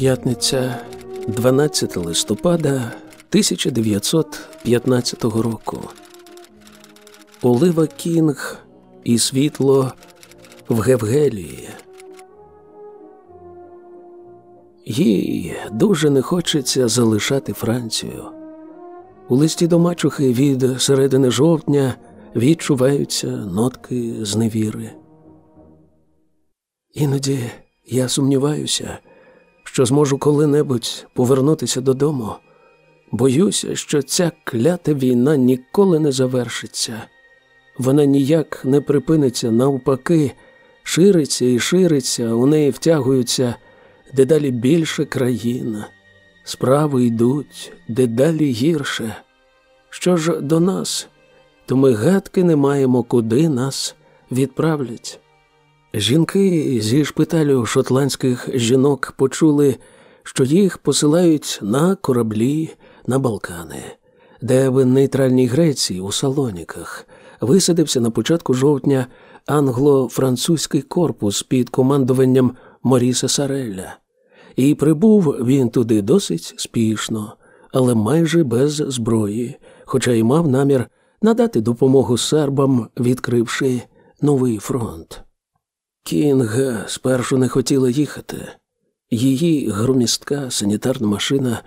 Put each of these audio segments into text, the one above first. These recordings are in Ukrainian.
П'ятниця, 12 листопада 1915 року. Олива Кінг і світло в Гевгелії. Їй дуже не хочеться залишати Францію. У листі до мачухи від середини жовтня відчуваються нотки зневіри. Іноді я сумніваюся, що зможу коли-небудь повернутися додому. Боюся, що ця клята війна ніколи не завершиться. Вона ніяк не припиниться навпаки, шириться і шириться, у неї втягуються дедалі більше країн. Справи йдуть дедалі гірше. Що ж до нас, то ми гадки не маємо, куди нас відправлять. Жінки зі шпиталю шотландських жінок почули, що їх посилають на кораблі на Балкани, де в нейтральній Греції у Салоніках висадився на початку жовтня англо-французький корпус під командуванням Моріса Сарелля. І прибув він туди досить спішно, але майже без зброї, хоча й мав намір надати допомогу сербам, відкривши новий фронт. Кінг спершу не хотіла їхати. Її громістка санітарна машина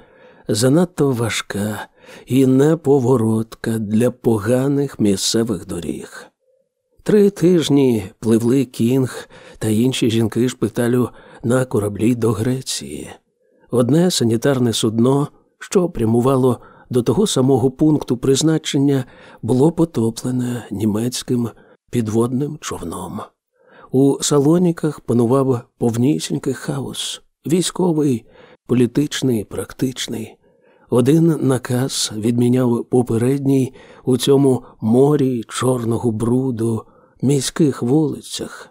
занадто важка і неповоротка для поганих місцевих доріг. Три тижні пливли Кінг та інші жінки шпиталю на кораблі до Греції. Одне санітарне судно, що прямувало до того самого пункту призначення, було потоплене німецьким підводним човном. У салоніках панував повнісінький хаос, військовий, політичний, практичний. Один наказ відміняв попередній у цьому морі чорного бруду, міських вулицях.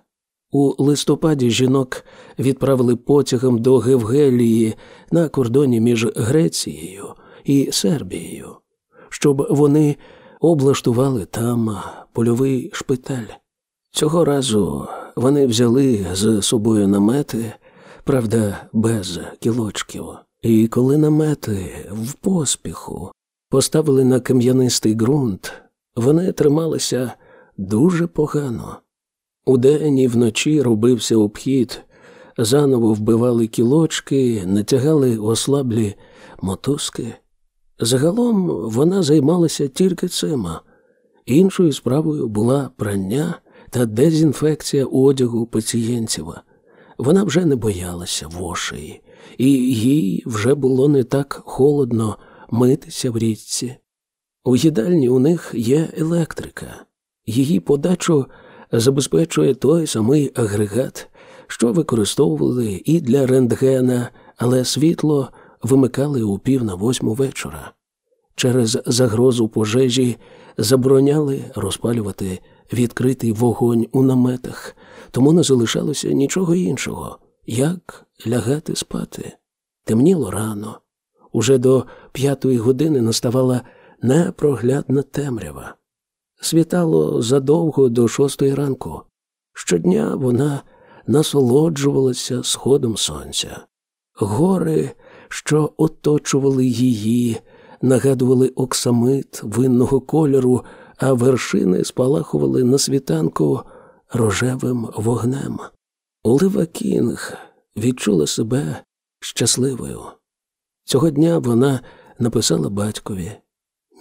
У листопаді жінок відправили потягом до Гевгелії на кордоні між Грецією і Сербією, щоб вони облаштували там польовий шпиталь. Цього разу вони взяли з собою намети, правда, без кілочків. І коли намети в поспіху поставили на кам'янистий ґрунт, вони трималися дуже погано. Удень і вночі робився обхід, заново вбивали кілочки, натягали ослаблі мотузки. Загалом вона займалася тільки цим. Іншою справою була прання та дезінфекція одягу пацієнтів. Вона вже не боялася вошей, і їй вже було не так холодно митися в річці. У їдальні у них є електрика, її подачу забезпечує той самий агрегат, що використовували і для рентгена, але світло вимикали у пів на восьму вечора. Через загрозу пожежі забороняли розпалювати відкритий вогонь у наметах, тому не залишалося нічого іншого, як лягати спати. Темніло рано. Уже до п'ятої години наставала непроглядна темрява. Світало задовго до шостої ранку. Щодня вона насолоджувалася сходом сонця. Гори, що оточували її, нагадували оксамит винного кольору, а вершини спалахували на світанку рожевим вогнем. Олива Кінг відчула себе щасливою. Цього дня вона написала батькові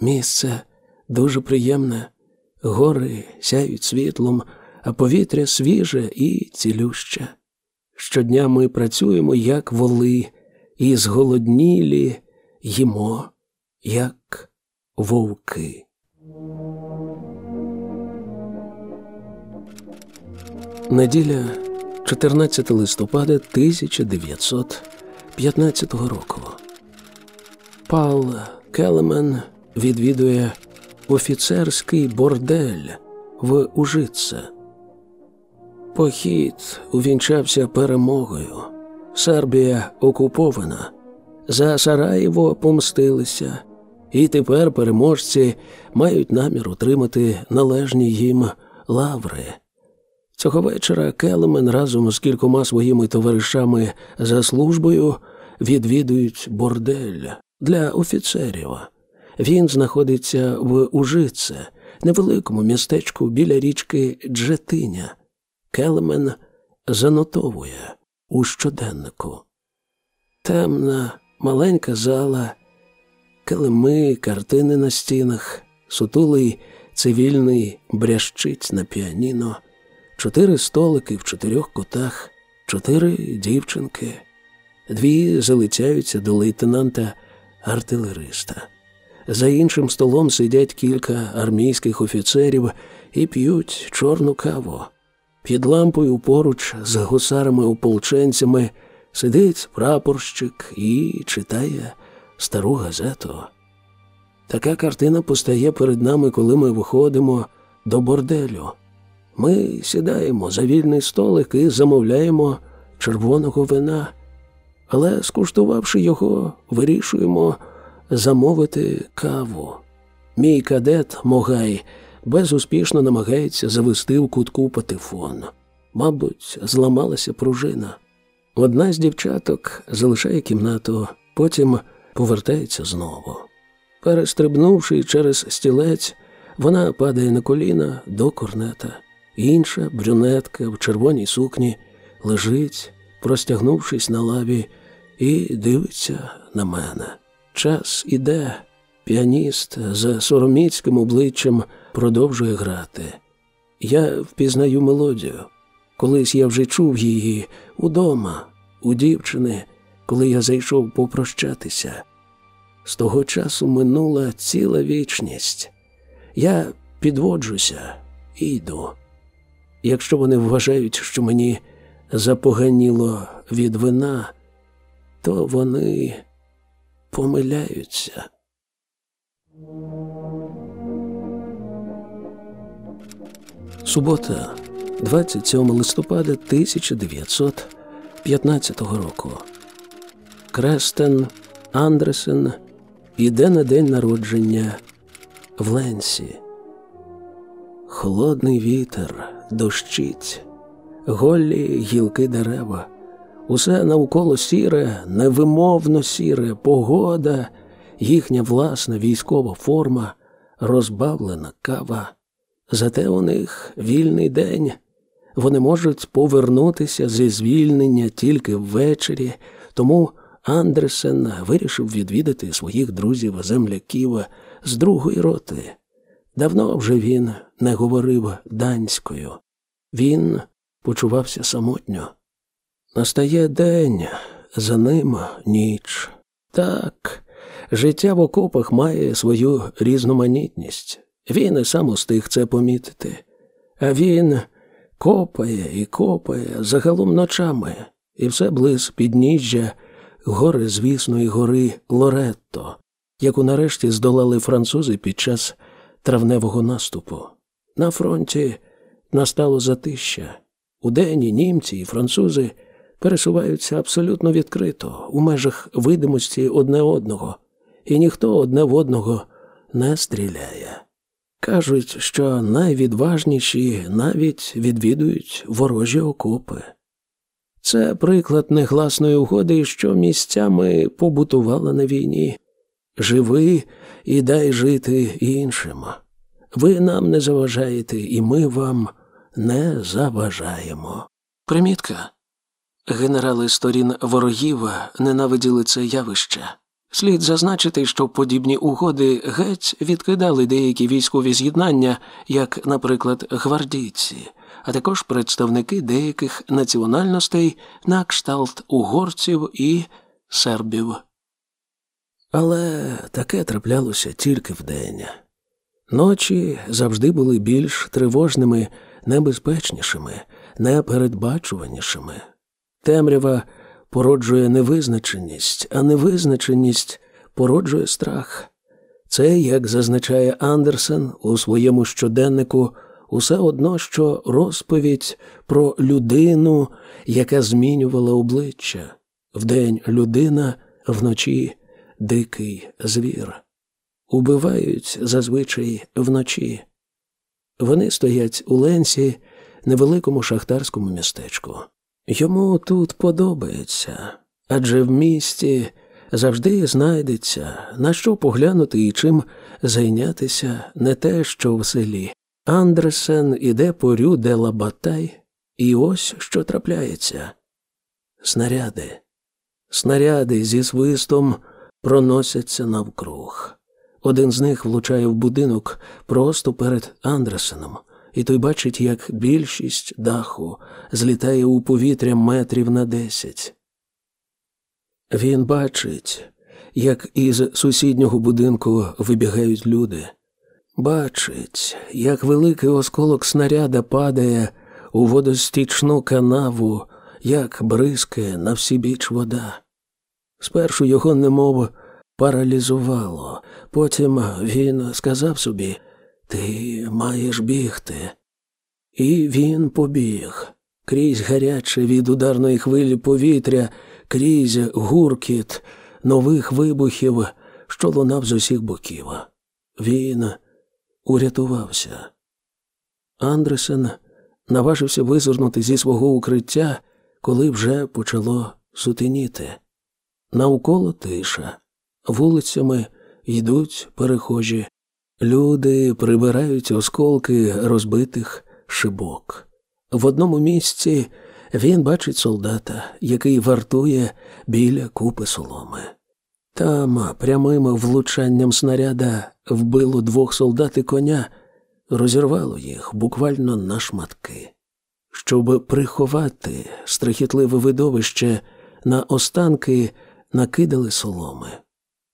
місце дуже приємне, гори сяють світлом, а повітря свіже і цілюще. Щодня ми працюємо, як воли, і зголоднілі їмо, як вовки. Неділя 14 листопада 1915 року. Пал Келемен відвідує офіцерський бордель в Ужице. Похід увінчався перемогою. Сербія окупована. За Сараєво помстилися, і тепер переможці мають намір отримати належні їм лаври. Цього вечора Келемен разом з кількома своїми товаришами за службою відвідують бордель для офіцерів. Він знаходиться в Ужице, невеликому містечку біля річки Джетиня. Келмен занотовує у щоденнику. Темна, маленька зала, килими, картини на стінах, сутулий цивільний брящить на піаніно, чотири столики в чотирьох кутах, чотири дівчинки, дві залицяються до лейтенанта артилериста. За іншим столом сидять кілька армійських офіцерів і п'ють чорну каву. Під лампою поруч з гусарами-ополченцями сидить прапорщик і читає стару газету. Така картина постає перед нами, коли ми виходимо до борделю. Ми сідаємо за вільний столик і замовляємо червоного вина, але, скуштувавши його, вирішуємо замовити каву. Мій кадет Могай безуспішно намагається завести в кутку патефон. Мабуть, зламалася пружина. Одна з дівчаток залишає кімнату, потім повертається знову. Перестрибнувши через стілець, вона падає на коліна до корнета. Інша брюнетка в червоній сукні лежить, простягнувшись на лаві, і дивиться на мене. Час іде, піаніст за сороміцьким обличчям продовжує грати. Я впізнаю мелодію. Колись я вже чув її удома, у дівчини, коли я зайшов попрощатися. З того часу минула ціла вічність. Я підводжуся і йду. Якщо вони вважають, що мені запоганіло від вина, то вони помиляються. Субота, 27 листопада 1915 року. Крестен Андресен іде на день народження в Ленсі. Холодний вітер дощить, голі гілки дерева. Усе навколо сіре, невимовно сіре, погода, їхня власна військова форма, розбавлена кава. Зате у них вільний день. Вони можуть повернутися зі звільнення тільки ввечері, тому Андресен вирішив відвідати своїх друзів-земляків з другої роти. Давно вже він не говорив данською. Він почувався самотньо. Настає день, за ним ніч. Так, життя в окопах має свою різноманітність. Він і сам устиг це помітити. А він копає і копає загалом ночами, і все близ підніжжя гори звісної гори Лоретто, яку нарешті здолали французи під час травневого наступу. На фронті настало затища. Уденні німці і французи пересуваються абсолютно відкрито у межах видимості одне одного, і ніхто одне в одного не стріляє. Кажуть, що найвідважніші навіть відвідують ворожі окопи. Це приклад негласної угоди, що місцями побутувала на війні. Живи і дай жити іншим. Ви нам не заважаєте, і ми вам не заважаємо. Примітка. Генерали сторін ворогів ненавиділи це явище. Слід зазначити, що подібні угоди геть відкидали деякі військові з'єднання, як, наприклад, гвардійці, а також представники деяких національностей на кшталт угорців і сербів. Але таке траплялося тільки вдень. Ночі завжди були більш тривожними, небезпечнішими, непередбачуванішими. Темрява породжує невизначеність, а невизначеність породжує страх. Це, як зазначає Андерсен у своєму щоденнику, усе одно, що розповідь про людину, яка змінювала обличчя вдень людина, вночі дикий звір. Убивають зазвичай вночі. Вони стоять у Ленсі, невеликому шахтарському містечку. Йому тут подобається, адже в місті завжди знайдеться, на що поглянути і чим зайнятися не те, що в селі. Андресен іде по рю де Лабатай, і ось що трапляється. Снаряди. Снаряди зі свистом проносяться навкруг. Один з них влучає в будинок просто перед Андресеном, і той бачить, як більшість даху злітає у повітря метрів на десять. Він бачить, як із сусіднього будинку вибігають люди. Бачить, як великий осколок снаряда падає у водостічну канаву, як бризкає на всі біч вода. Спершу його немов паралізувало, потім він сказав собі Ти маєш бігти. І він побіг крізь гаряче від ударної хвилі повітря, крізь гуркіт нових вибухів, що лунав з усіх боків. Він урятувався. Андресен наважився визирнути зі свого укриття, коли вже почало сутеніти. Навколо тиша, вулицями йдуть перехожі, люди прибирають осколки розбитих шибок. В одному місці він бачить солдата, який вартує біля купи соломи. Там прямим влучанням снаряда вбило двох солдат і коня, розірвало їх буквально на шматки. Щоб приховати страхітливе видовище, на останки накидали соломи.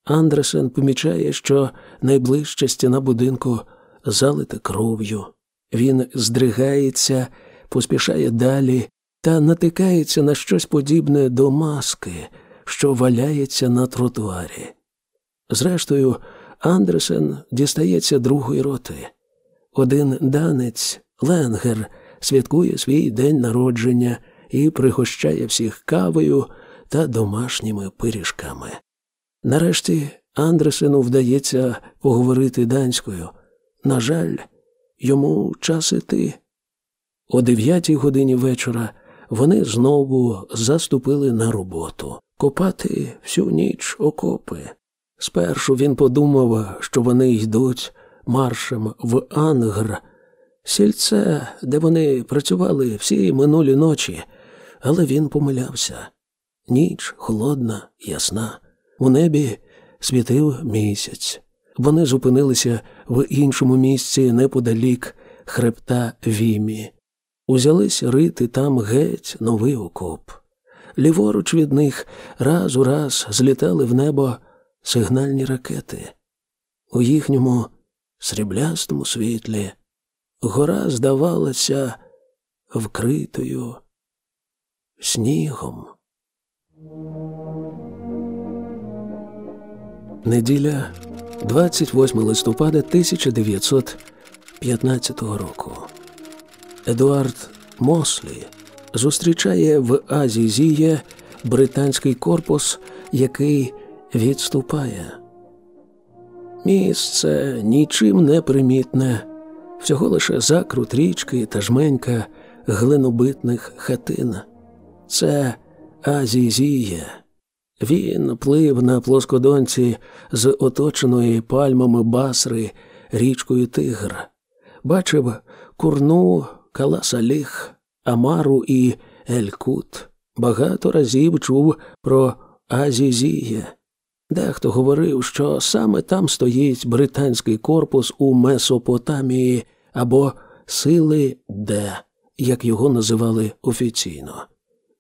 Андресен помічає, що найближча стіна будинку залита кров'ю. Він здригається, поспішає далі та натикається на щось подібне до маски, що валяється на тротуарі. Зрештою, Андресен дістається другої роти. Один данець, Ленгер, святкує свій день народження і пригощає всіх кавою та домашніми пиріжками. Нарешті Андресену вдається поговорити данською. На жаль, йому час іти. О дев'ятій годині вечора вони знову заступили на роботу копати всю ніч окопи. Спершу він подумав, що вони йдуть маршем в Ангр, сільце, де вони працювали всі минулі ночі, але він помилявся. Ніч холодна, ясна, у небі світив місяць. Вони зупинилися в іншому місці неподалік хребта Вімі. Узялись рити там геть новий окоп. Ліворуч від них раз у раз злітали в небо сигнальні ракети. У їхньому сріблястому світлі гора здавалася вкритою снігом. Неділя 28 листопада 1915 року. Едуард Мослі зустрічає в Азізіє британський корпус, який відступає. Місце нічим не примітне, всього лише закрут річки та жменька глинобитних хатин. Це Азізія. Він плив на плоскодонці з оточеної пальмами басри річкою Тигр, бачив курну Каласаліх, Амару і Елькут. Багато разів чув про Азізія. Дехто говорив, що саме там стоїть британський корпус у Месопотамії або Сили Д, як його називали офіційно.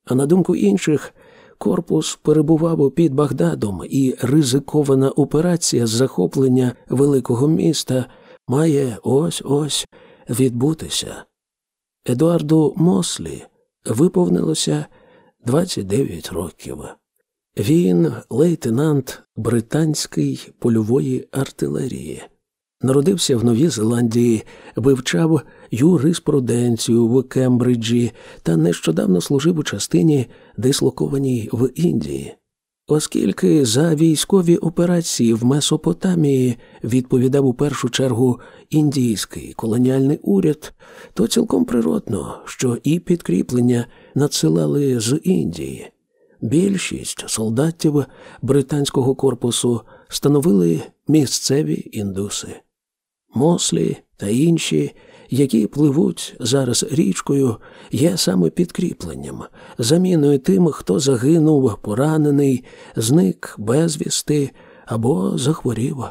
А на думку інших, корпус перебував під Багдадом, і ризикована операція з захоплення великого міста має ось ось відбутися. Едуарду Мослі виповнилося 29 років. Він лейтенант британської польової артилерії. Народився в Новій Зеландії, вивчав юриспруденцію в Кембриджі та нещодавно служив у частині, дислокованій в Індії. Оскільки за військові операції в Месопотамії відповідав у першу чергу індійський колоніальний уряд, то цілком природно, що і підкріплення надсилали з Індії. Більшість солдатів британського корпусу становили місцеві індуси. Мослі та інші, які пливуть зараз річкою, є саме підкріпленням, заміною тим, хто загинув, поранений, зник безвісти або захворів.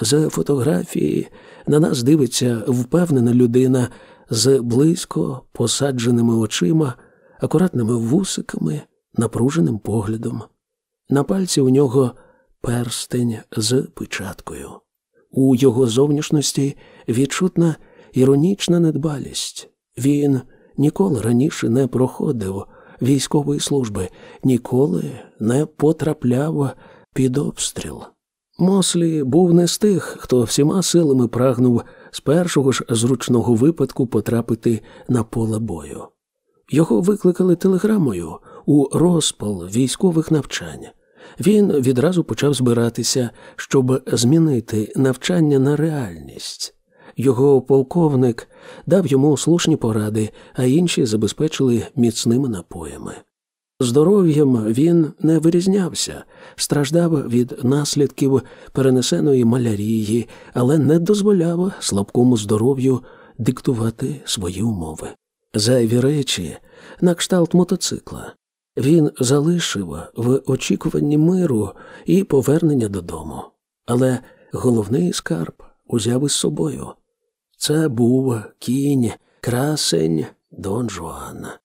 З фотографії на нас дивиться впевнена людина з близько посадженими очима, акуратними вусиками, напруженим поглядом. На пальці у нього перстень з печаткою. У його зовнішності відчутна іронічна недбалість. Він ніколи раніше не проходив військової служби, ніколи не потрапляв під обстріл. Мослі був не з тих, хто всіма силами прагнув з першого ж зручного випадку потрапити на поле бою. Його викликали телеграмою у розпал військових навчань. Він відразу почав збиратися, щоб змінити навчання на реальність. Його полковник дав йому слушні поради, а інші забезпечили міцними напоями. Здоров'ям він не вирізнявся, страждав від наслідків перенесеної малярії, але не дозволяв слабкому здоров'ю диктувати свої умови. Зайві речі на кшталт мотоцикла. Він залишив в очікуванні миру і повернення додому. Але головний скарб узяв із собою. Це був кінь, красень Дон Жуана.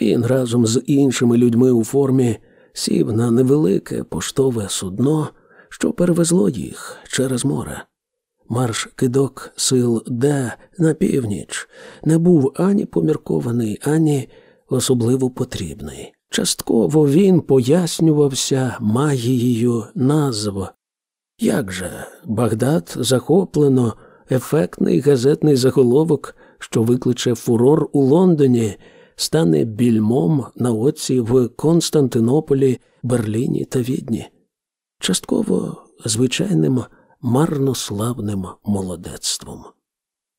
Він разом з іншими людьми у формі сів на невелике поштове судно, що перевезло їх через море. Марш кидок сил Д на північ не був ані поміркований, ані особливо потрібний. Частково він пояснювався магією назв. Як же Багдад захоплено ефектний газетний заголовок, що викличе фурор у Лондоні, стане більмом на оці в Константинополі, Берліні та Відні, частково звичайним марнославним молодецтвом.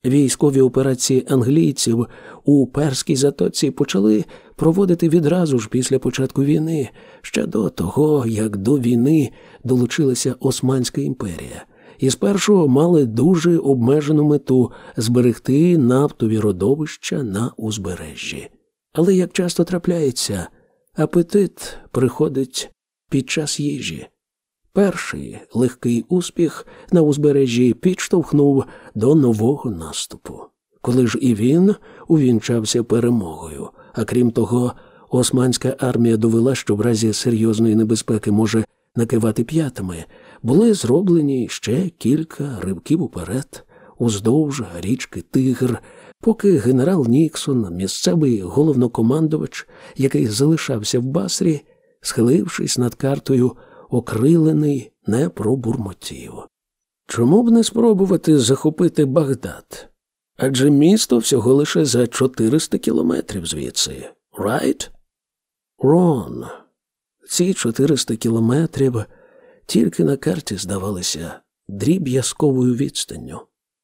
Військові операції англійців у перській затоці почали проводити відразу ж після початку війни, ще до того, як до війни долучилася Османська імперія, і спершу мали дуже обмежену мету зберегти нафтові родовища на узбережжі. Але як часто трапляється, апетит приходить під час їжі. Перший легкий успіх на узбережжі підштовхнув до нового наступу, коли ж і він увінчався перемогою. А крім того, османська армія довела, що в разі серйозної небезпеки може накивати п'ятами, були зроблені ще кілька ривків уперед, уздовж річки Тигр, поки генерал Ніксон, місцевий головнокомандувач, який залишався в басрі, схилившись над картою, окрилений не пробурмотів. Чому б не спробувати захопити Багдад? Адже місто всього лише за 400 кілометрів звідси, right? Рон. Ці 400 кілометрів тільки на карті здавалися дріб'язковою відстанню.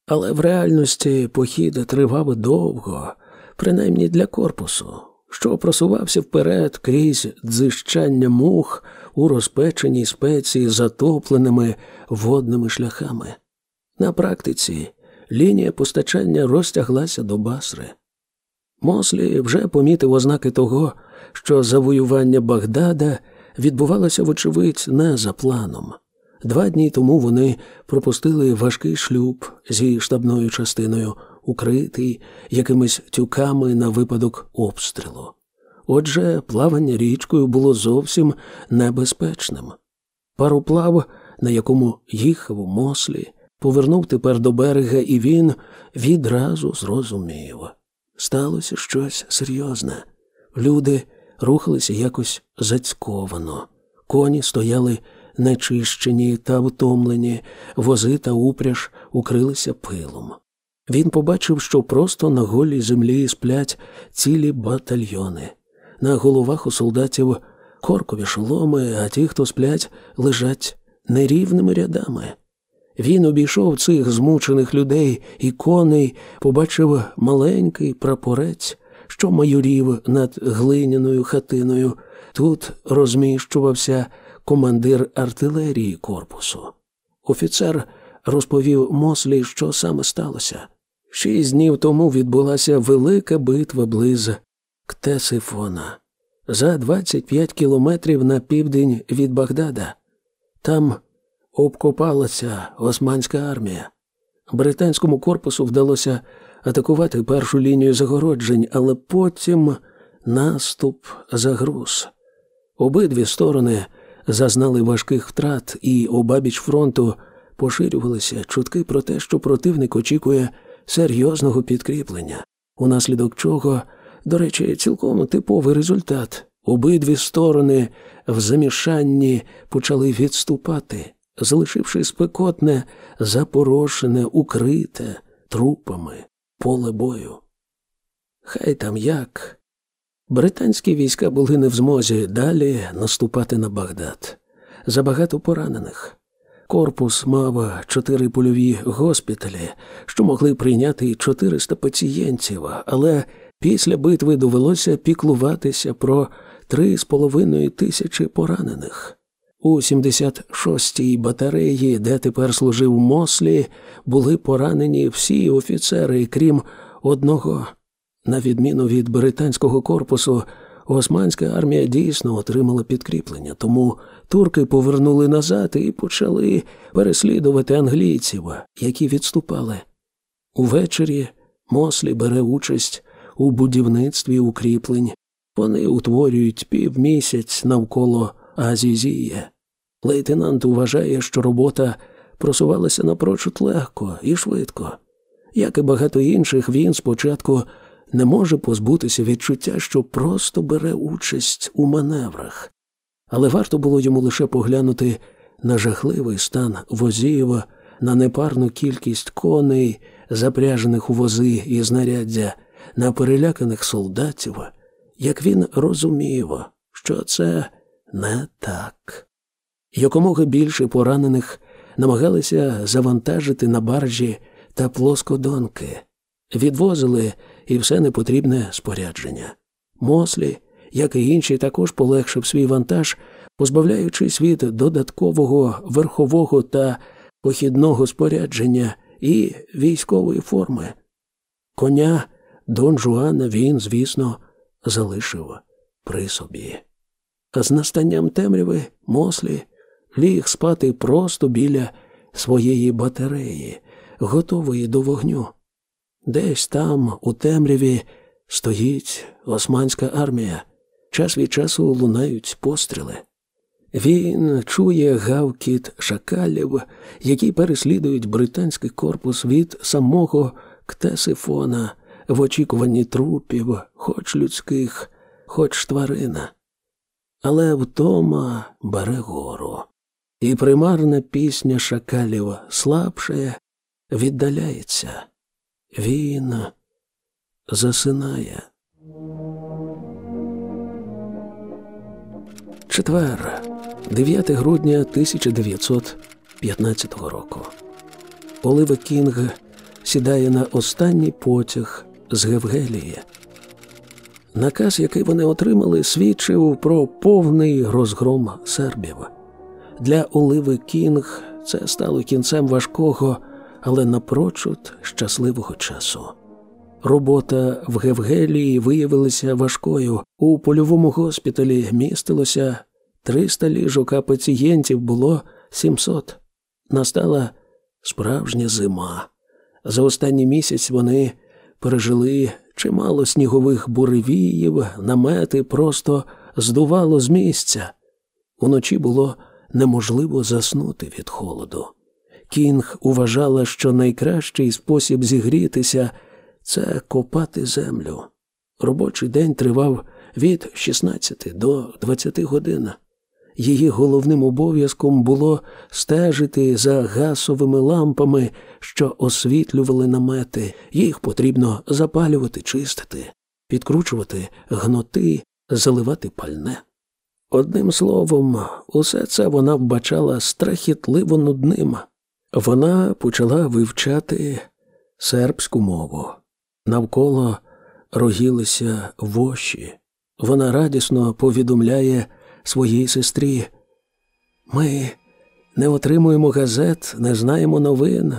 Але в реальності похід тривав довго, принаймні для корпусу, що просувався вперед крізь дзищання мух у розпеченій спеції затопленими водними шляхами. На практиці лінія постачання розтяглася до басри. Мослі вже помітив ознаки того, що завоювання Багдада відбувалося, вочевидь, не за планом. Два дні тому вони пропустили важкий шлюб зі штабною частиною, укритий якимись тюками на випадок обстрілу. Отже, плавання річкою було зовсім небезпечним. Пароплав, на якому їхав у мослі, повернув тепер до берега, і він відразу зрозумів. Сталося щось серйозне. Люди рухалися якось зацьковано, коні стояли нечищені та втомлені, вози та упряж укрилися пилом. Він побачив, що просто на голій землі сплять цілі батальйони. На головах у солдатів коркові шоломи, а ті, хто сплять, лежать нерівними рядами. Він обійшов цих змучених людей і коней, побачив маленький прапорець, що майорів над глиняною хатиною. Тут розміщувався командир артилерії корпусу. Офіцер розповів Мослі, що саме сталося. Шість днів тому відбулася велика битва близ Ктесифона за 25 кілометрів на південь від Багдада. Там обкопалася Османська армія. Британському корпусу вдалося атакувати першу лінію загороджень, але потім наступ загруз. Обидві сторони зазнали важких втрат, і обабіч фронту поширювалися чутки про те, що противник очікує серйозного підкріплення, унаслідок чого, до речі, цілком типовий результат. Обидві сторони в замішанні почали відступати, залишивши спекотне, запорошене, укрите трупами поле бою. Хай там як. Британські війська були не в змозі далі наступати на Багдад. Забагато поранених. Корпус мав чотири польові госпіталі, що могли прийняти 400 пацієнтів, але після битви довелося піклуватися про три з половиною тисячі поранених. У 76-й батареї, де тепер служив Мослі, були поранені всі офіцери, крім одного. На відміну від британського корпусу, Османська армія дійсно отримала підкріплення, тому турки повернули назад і почали переслідувати англійців, які відступали. Увечері Мослі бере участь у будівництві укріплень. Вони утворюють півмісяць навколо Азізія. Лейтенант вважає, що робота просувалася напрочуд легко і швидко. Як і багато інших, він спочатку не може позбутися відчуття, що просто бере участь у маневрах, але варто було йому лише поглянути на жахливий стан возів, на непарну кількість коней, запряжених у вози і знаряддя, на переляканих солдатів, як він розумів, що це не так. Якомога більше поранених намагалися завантажити на баржі та плоскодонки, відвозили і все непотрібне спорядження. Мослі, як і інші, також полегшив свій вантаж, позбавляючись від додаткового верхового та похідного спорядження і військової форми. Коня Дон Жуана він, звісно, залишив при собі. А з настанням темряви Мослі ліг спати просто біля своєї батареї, готової до вогню. Десь там, у темряві, стоїть османська армія. Час від часу лунають постріли. Він чує гавкіт шакалів, які переслідують британський корпус від самого Ктесифона в очікуванні трупів, хоч людських, хоч тварина. Але втома бере гору, і примарна пісня шакалів слабшає, віддаляється. Він засинає. Четвер, 9 грудня 1915 року. Олива Кінг сідає на останній потяг з Гевгелії. Наказ, який вони отримали, свідчив про повний розгром сербів. Для Оливи Кінг це стало кінцем важкого але напрочуд щасливого часу. Робота в Гевгелії виявилася важкою. У польовому госпіталі містилося 300 ліжок, а пацієнтів було 700. Настала справжня зима. За останній місяць вони пережили чимало снігових буревіїв, намети просто здувало з місця. Уночі було неможливо заснути від холоду. Кінг вважала, що найкращий спосіб зігрітися це копати землю. Робочий день тривав від 16 до 20 годин. Її головним обов'язком було стежити за гасовими лампами, що освітлювали намети. Їх потрібно запалювати, чистити, підкручувати гноти, заливати пальне. Одним словом, усе це вона вбачала страхітливо нудним. Вона почала вивчати сербську мову. Навколо рогілися воші. Вона радісно повідомляє своїй сестрі. Ми не отримуємо газет, не знаємо новин.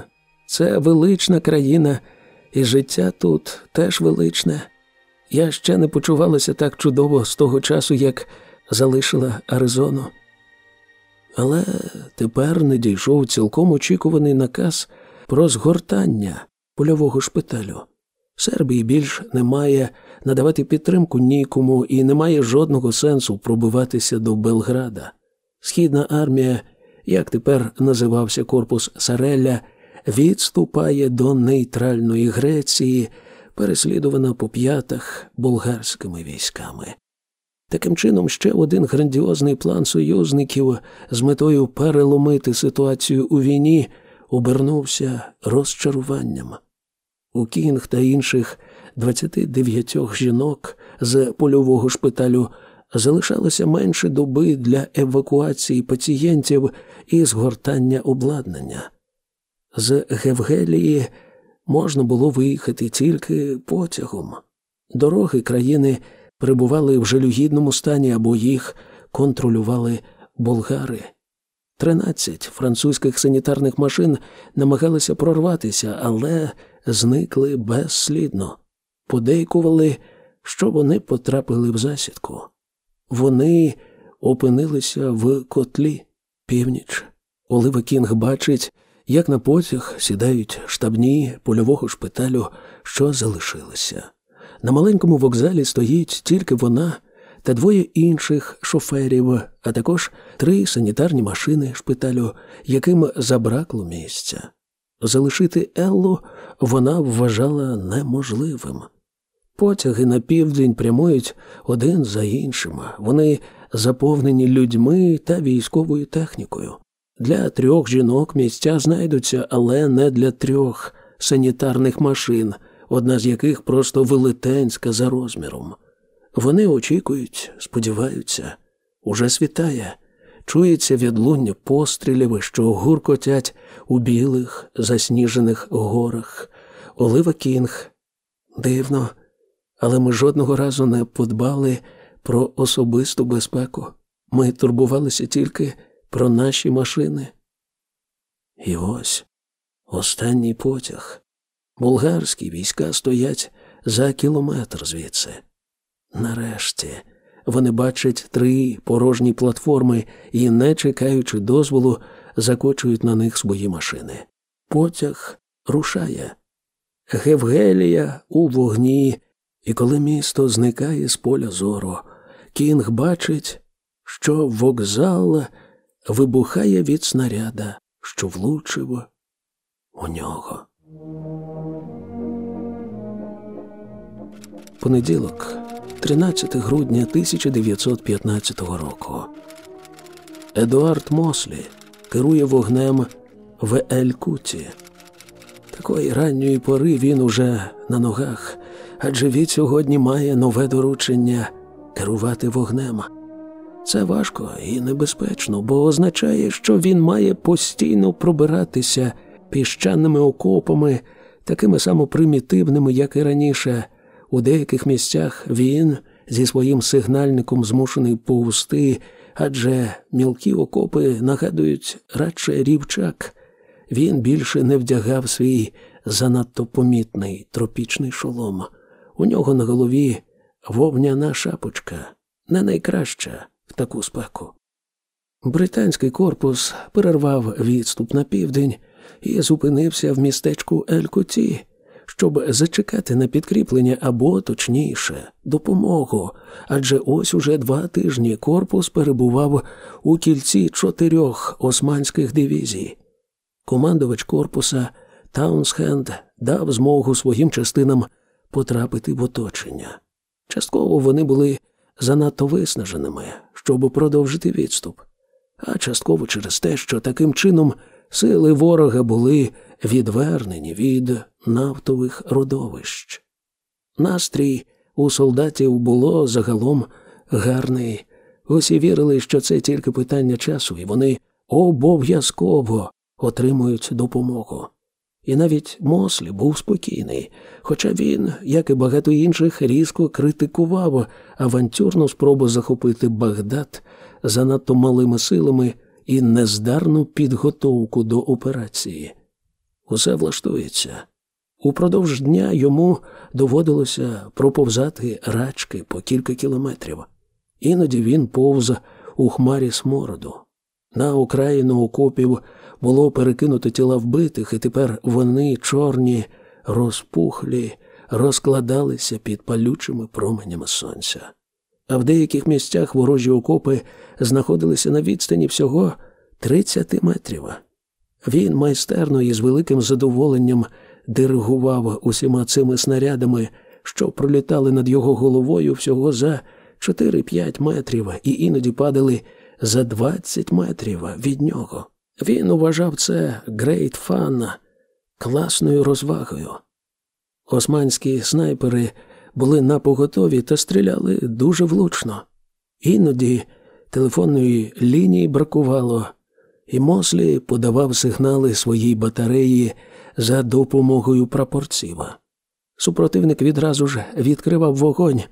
Це велична країна, і життя тут теж величне. Я ще не почувалася так чудово з того часу, як залишила Аризону. Але тепер не дійшов цілком очікуваний наказ про згортання польового шпиталю. Сербії більш немає надавати підтримку нікому і немає жодного сенсу пробиватися до Белграда. Східна армія, як тепер називався корпус Сарелля, відступає до нейтральної Греції, переслідувана по п'ятах болгарськими військами. Таким чином, ще один грандіозний план союзників з метою переломити ситуацію у війні обернувся розчаруванням. У Кінг та інших 29 жінок з польового шпиталю залишалося менше доби для евакуації пацієнтів і згортання обладнання. З Гевгелії можна було виїхати тільки потягом. Дороги країни перебували в жалюгідному стані або їх контролювали болгари. Тринадцять французьких санітарних машин намагалися прорватися, але зникли безслідно. Подейкували, що вони потрапили в засідку. Вони опинилися в котлі північ. Олива Кінг бачить, як на потяг сідають штабні польового шпиталю, що залишилися. На маленькому вокзалі стоїть тільки вона та двоє інших шоферів, а також три санітарні машини шпиталю, яким забракло місця. Залишити Еллу вона вважала неможливим. Потяги на південь прямують один за іншим. Вони заповнені людьми та військовою технікою. Для трьох жінок місця знайдуться, але не для трьох санітарних машин, одна з яких просто велетенська за розміром. Вони очікують, сподіваються, уже світає, чується відлуння пострілів, що гуркотять у білих засніжених горах. Олива Кінг. Дивно, але ми жодного разу не подбали про особисту безпеку. Ми турбувалися тільки про наші машини. І ось останній потяг. Булгарські війська стоять за кілометр звідси. Нарешті вони бачать три порожні платформи і, не чекаючи дозволу, закочують на них свої машини. Потяг рушає. Гевгелія у вогні, і коли місто зникає з поля зору, Кінг бачить, що вокзал вибухає від снаряда, що влучив у нього. Понеділок, 13 грудня 1915 року. Едуард Мослі керує вогнем в Ель-Куті. Такої ранньої пори він уже на ногах, адже від сьогодні має нове доручення керувати вогнем. Це важко і небезпечно, бо означає, що він має постійно пробиратися піщаними окопами, такими само примітивними, як і раніше. У деяких місцях він зі своїм сигнальником змушений повсти, адже мілкі окопи нагадують радше рівчак. Він більше не вдягав свій занадто помітний тропічний шолом. У нього на голові вовняна шапочка, не найкраща в таку спеку. Британський корпус перервав відступ на південь і зупинився в містечку Елькоті, щоб зачекати на підкріплення або, точніше, допомогу, адже ось уже два тижні корпус перебував у кільці чотирьох османських дивізій. Командувач корпуса Таунсхенд дав змогу своїм частинам потрапити в оточення. Частково вони були занадто виснаженими, щоб продовжити відступ, а частково через те, що таким чином сили ворога були відвернені від нафтових родовищ. Настрій у солдатів було загалом гарний. Усі вірили, що це тільки питання часу, і вони обов'язково отримують допомогу. І навіть Мослі був спокійний, хоча він, як і багато інших, різко критикував авантюрну спробу захопити Багдад занадто малими силами і нездарну підготовку до операції. Усе влаштується. Упродовж дня йому доводилося проповзати рачки по кілька кілометрів. Іноді він повз у хмарі смороду. На окраїну окопів було перекинуто тіла вбитих, і тепер вони, чорні, розпухлі, розкладалися під палючими променями сонця. А в деяких місцях ворожі окопи знаходилися на відстані всього 30 метрів. Він майстерно і з великим задоволенням диригував усіма цими снарядами, що пролітали над його головою всього за 4-5 метрів і іноді падали за 20 метрів від нього. Він вважав це great fun класною розвагою. Османські снайпери були на поготові та стріляли дуже влучно. Іноді телефонної лінії бракувало, і Мослі подавав сигнали своїй батареї за допомогою прапорців. Супротивник відразу ж відкривав вогонь.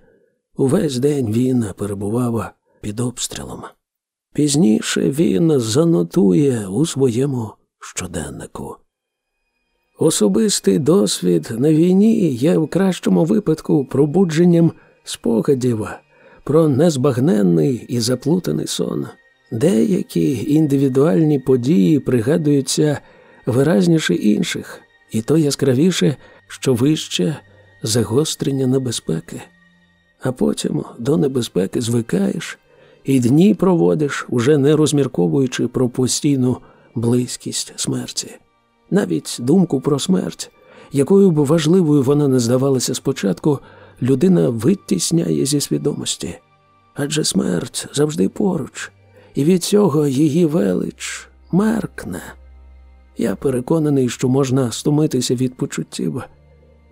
Увесь день він перебував під обстрілом. Пізніше він занотує у своєму щоденнику. Особистий досвід на війні є в кращому випадку пробудженням спогадів про незбагненний і заплутаний сон. Деякі індивідуальні події пригадуються виразніше інших, і то яскравіше, що вище загострення небезпеки. А потім до небезпеки звикаєш і дні проводиш, уже не розмірковуючи про постійну близькість смерті. Навіть думку про смерть, якою б важливою вона не здавалася спочатку, людина витісняє зі свідомості. Адже смерть завжди поруч, і від цього її велич меркне. Я переконаний, що можна стомитися від почуттів.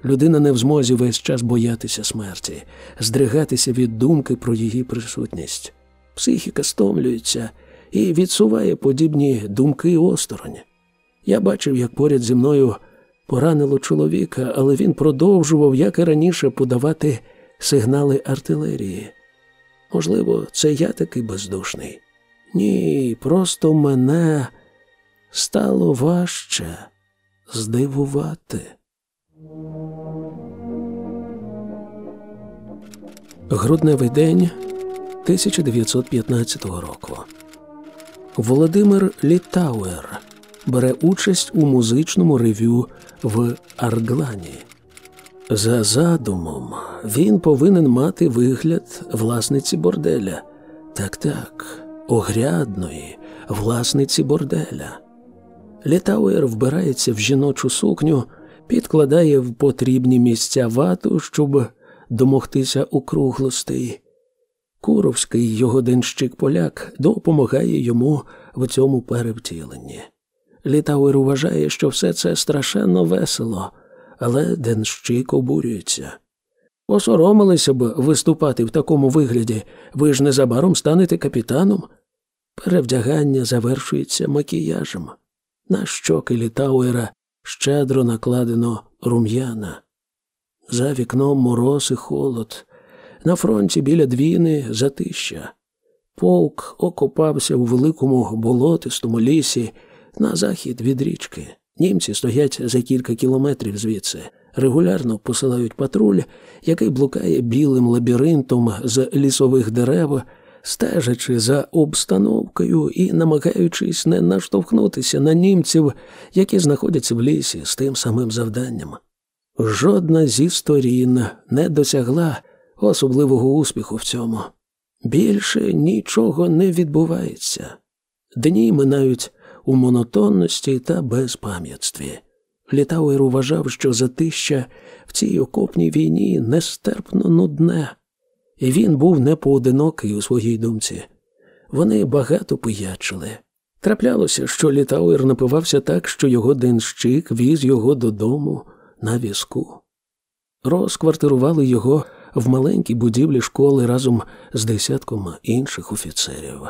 Людина не в змозі весь час боятися смерті, здригатися від думки про її присутність. Психіка стомлюється і відсуває подібні думки осторонь. Я бачив, як поряд зі мною поранило чоловіка, але він продовжував, як і раніше, подавати сигнали артилерії. Можливо, це я такий бездушний. Ні, просто мене стало важче здивувати. Грудневий день 1915 року. Володимир Літауер бере участь у музичному ревю в Арглані. За задумом, він повинен мати вигляд власниці борделя. Так так, огрядної власниці борделя. Літауер вбирається в жіночу сукню, підкладає в потрібні місця вату, щоб домогтися округлостей. Куровський його денщик поляк допомагає йому в цьому перевтіленні. Літауер вважає, що все це страшенно весело, але денщик обурюється. Посоромилися б виступати в такому вигляді, ви ж незабаром станете капітаном. Перевдягання завершується макіяжем. На щоки Літауера щедро накладено рум'яна. За вікном мороз і холод. На фронті біля двіни затища. Полк окопався у великому болотистому лісі на захід від річки. Німці стоять за кілька кілометрів звідси, регулярно посилають патруль, який блукає білим лабіринтом з лісових дерев, стежачи за обстановкою і намагаючись не наштовхнутися на німців, які знаходяться в лісі з тим самим завданням. Жодна зі сторін не досягла особливого успіху в цьому. Більше нічого не відбувається. Дні минають у монотонності та безпам'ятстві. Літауер вважав, що затища в цій окопній війні нестерпно нудне, і він був не поодинокий у своїй думці. Вони багато пиячили. Траплялося, що Літауер напивався так, що його денщик віз його додому на візку. Розквартирували його в маленькій будівлі школи разом з десятком інших офіцерів.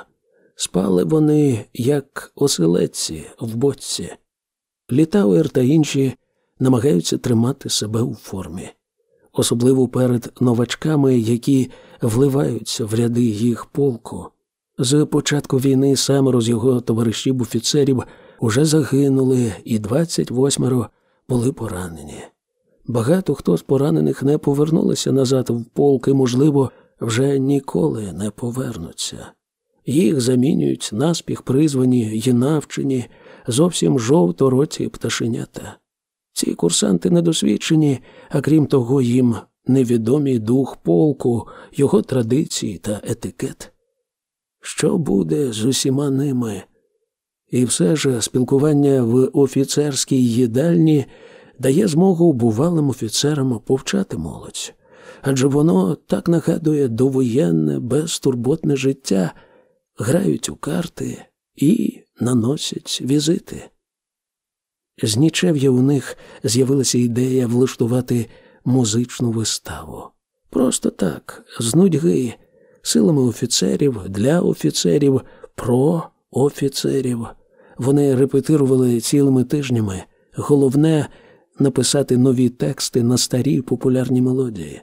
Спали вони, як оселедці в боці. Літауер та інші намагаються тримати себе у формі, особливо перед новачками, які вливаються в ряди їх полку. З початку війни семеро з його товаришів офіцерів уже загинули, і 28 були поранені. Багато хто з поранених не повернулися назад в полк і, можливо, вже ніколи не повернуться. Їх замінюють наспіх призвані й навчені, зовсім жовтороці пташенята. Ці курсанти недосвідчені, а крім того, їм невідомий дух полку, його традиції та етикет. Що буде з усіма ними? І все ж спілкування в офіцерській їдальні дає змогу бувалим офіцерам повчати молодь, адже воно так нагадує довоєнне, безтурботне життя, грають у карти і наносять візити. З нічев'я у них з'явилася ідея влаштувати музичну виставу. Просто так, з нудьги, силами офіцерів, для офіцерів, про офіцерів. Вони репетирували цілими тижнями. Головне написати нові тексти на старі популярні мелодії.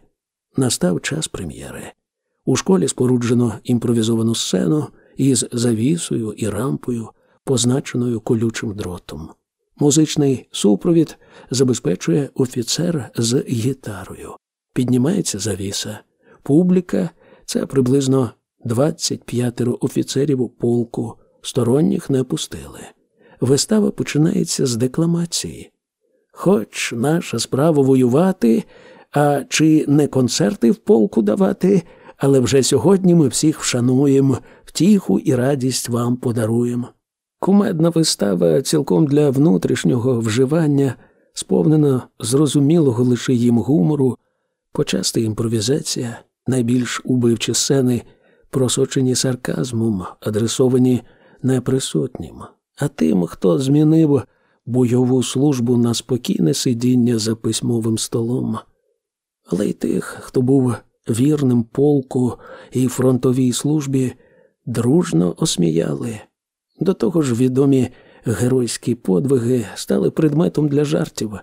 Настав час прем'єри. У школі споруджено імпровізовану сцену із завісою і рампою, позначеною колючим дротом. Музичний супровід забезпечує офіцер з гітарою. Піднімається завіса. Публіка це приблизно 25 офіцерів у полку, сторонніх не пустили. Вистава починається з декламації. Хоч наша справа воювати, а чи не концерти в полку давати, але вже сьогодні ми всіх вшануємо, втіху і радість вам подаруємо. Кумедна вистава цілком для внутрішнього вживання, сповнена зрозумілого лише їм гумору, почаста імпровізація, найбільш убивчі сцени, просочені сарказмом, адресовані неприсутнім, а тим, хто змінив бойову службу на спокійне сидіння за письмовим столом, але й тих, хто був вірним полку і фронтовій службі, дружно осміяли. До того ж, відомі геройські подвиги стали предметом для жартів.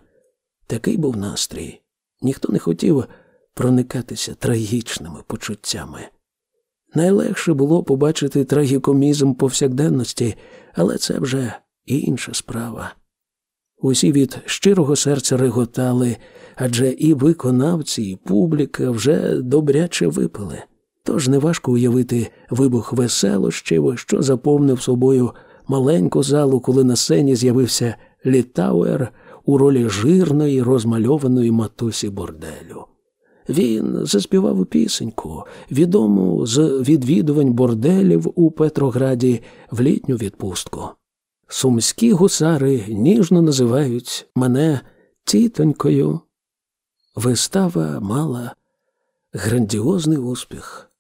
Такий був настрій. Ніхто не хотів проникатися трагічними почуттями. Найлегше було побачити трагікомізм повсякденності, але це вже інша справа. Усі від щирого серця реготали, адже і виконавці, і публіка вже добряче випили. Тож неважко уявити вибух веселощів, що заповнив собою маленьку залу, коли на сцені з'явився Літауер у ролі жирної, розмальованої матусі борделю. Він заспівав пісеньку, відому з відвідувань борделів у Петрограді в літню відпустку. Сумські гусари ніжно називають мене тітонькою. Вистава мала грандіозний успіх.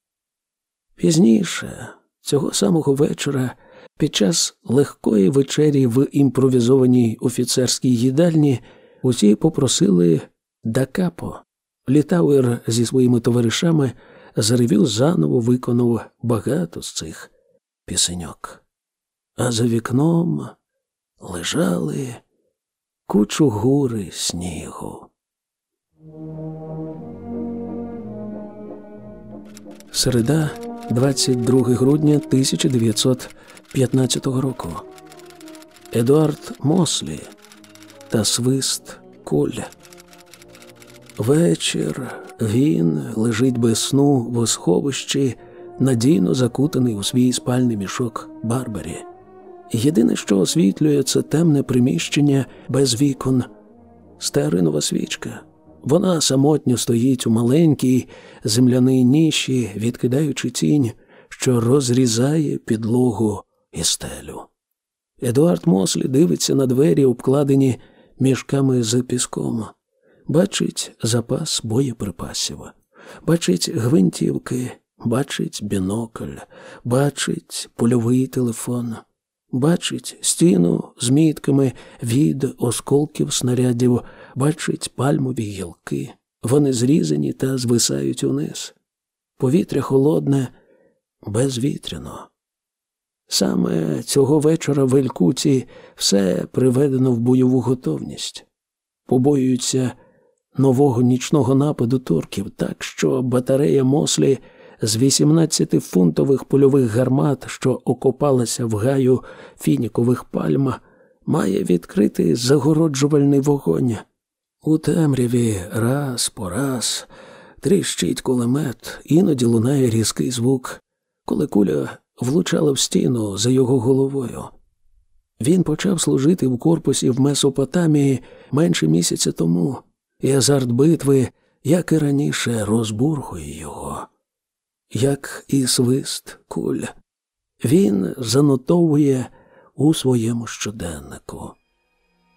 Пізніше, цього самого вечора, під час легкої вечері в імпровізованій офіцерській їдальні, усі попросили дакапо. Літауер зі своїми товаришами з ревю заново виконав багато з цих пісеньок. А за вікном лежали кучугури снігу. Середа, 22 грудня 1915 року. Едуард Мослі та свист куля. Вечір він лежить без сну в сховищі, надійно закутаний у свій спальний мішок Барбарі. Єдине, що освітлює, це темне приміщення без вікон, стеринова свічка. Вона самотньо стоїть у маленькій земляній ніші, відкидаючи тінь, що розрізає підлогу і стелю. Едуард Мослі дивиться на двері, обкладені мішками з піском бачить запас боєприпасів, бачить гвинтівки, бачить бінокль, бачить польовий телефон, бачить стіну з мітками від осколків снарядів, бачить пальмові гілки. Вони зрізані та звисають униз. Повітря холодне, безвітряно. Саме цього вечора в Елькуті все приведено в бойову готовність. Побоюються нового нічного нападу турків, так що батарея Мослі з 18-фунтових польових гармат, що окопалася в гаю фінікових пальма, має відкрити загороджувальний вогонь. У темряві раз по раз тріщить кулемет, іноді лунає різкий звук, коли куля влучала в стіну за його головою. Він почав служити в корпусі в Месопотамії менше місяця тому, і азарт битви, як і раніше, розбурхує його, як і свист куль. Він занотовує у своєму щоденнику.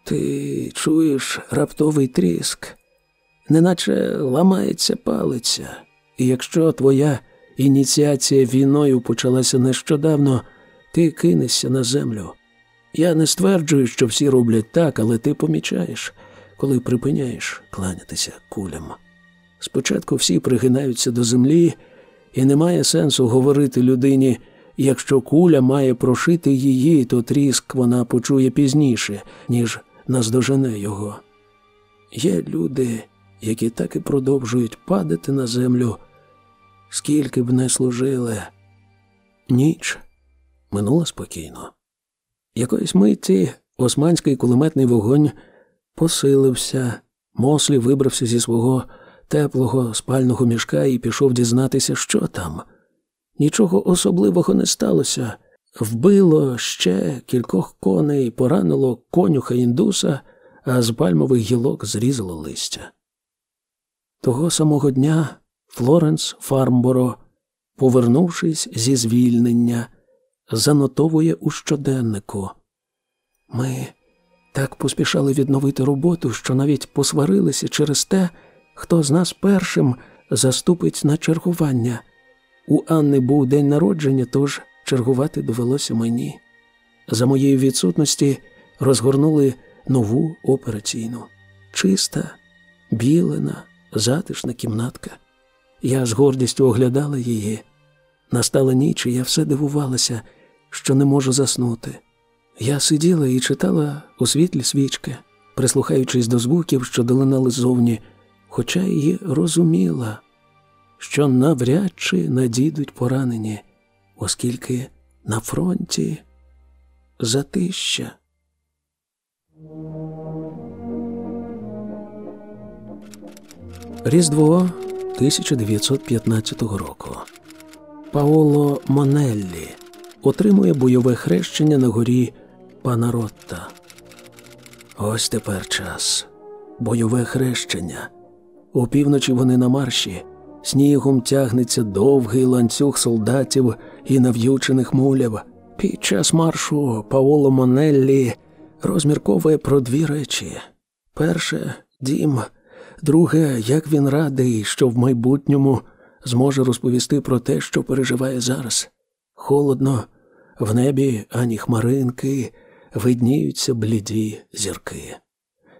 Ти чуєш раптовий тріск, неначе ламається палиця, і якщо твоя ініціація війною почалася нещодавно, ти кинешся на землю. Я не стверджую, що всі роблять так, але ти помічаєш, коли припиняєш кланятися кулям. Спочатку всі пригинаються до землі, і немає сенсу говорити людині. Якщо куля має прошити її, то тріск вона почує пізніше, ніж наздожене його. Є люди, які так і продовжують падати на землю, скільки б не служили. Ніч минула спокійно. Якоїсь миті османський кулеметний вогонь посилився, Мослі вибрався зі свого теплого спального мішка і пішов дізнатися, що там. Нічого особливого не сталося. Вбило ще кількох коней, поранило конюха індуса, а з пальмових гілок зрізало листя. Того самого дня Флоренс Фармборо, повернувшись зі звільнення, занотовує у щоденнику. Ми так поспішали відновити роботу, що навіть посварилися через те, хто з нас першим заступить на чергування. У Анни був день народження, тож чергувати довелося мені. За моєї відсутності розгорнули нову операційну, чиста, білена, затишна кімнатка. Я з гордістю оглядала її. Настала ніч, і я все дивувалася, що не можу заснути. Я сиділа і читала у світлі свічки, прислухаючись до звуків, що долинали зовні, хоча її розуміла що навряд чи надійдуть поранені, оскільки на фронті затища. Різдво 1915 року. Паоло Монеллі отримує бойове хрещення на горі Панаротта. Ось тепер час. Бойове хрещення. Опівночі вони на марші. Снігом тягнеться довгий ланцюг солдатів і нав'ючених мулів. Під час маршу Паоло Монеллі розмірковує про дві речі: перше дім, друге, як він радий, що в майбутньому зможе розповісти про те, що переживає зараз. Холодно, в небі ані хмаринки, видніються бліді зірки.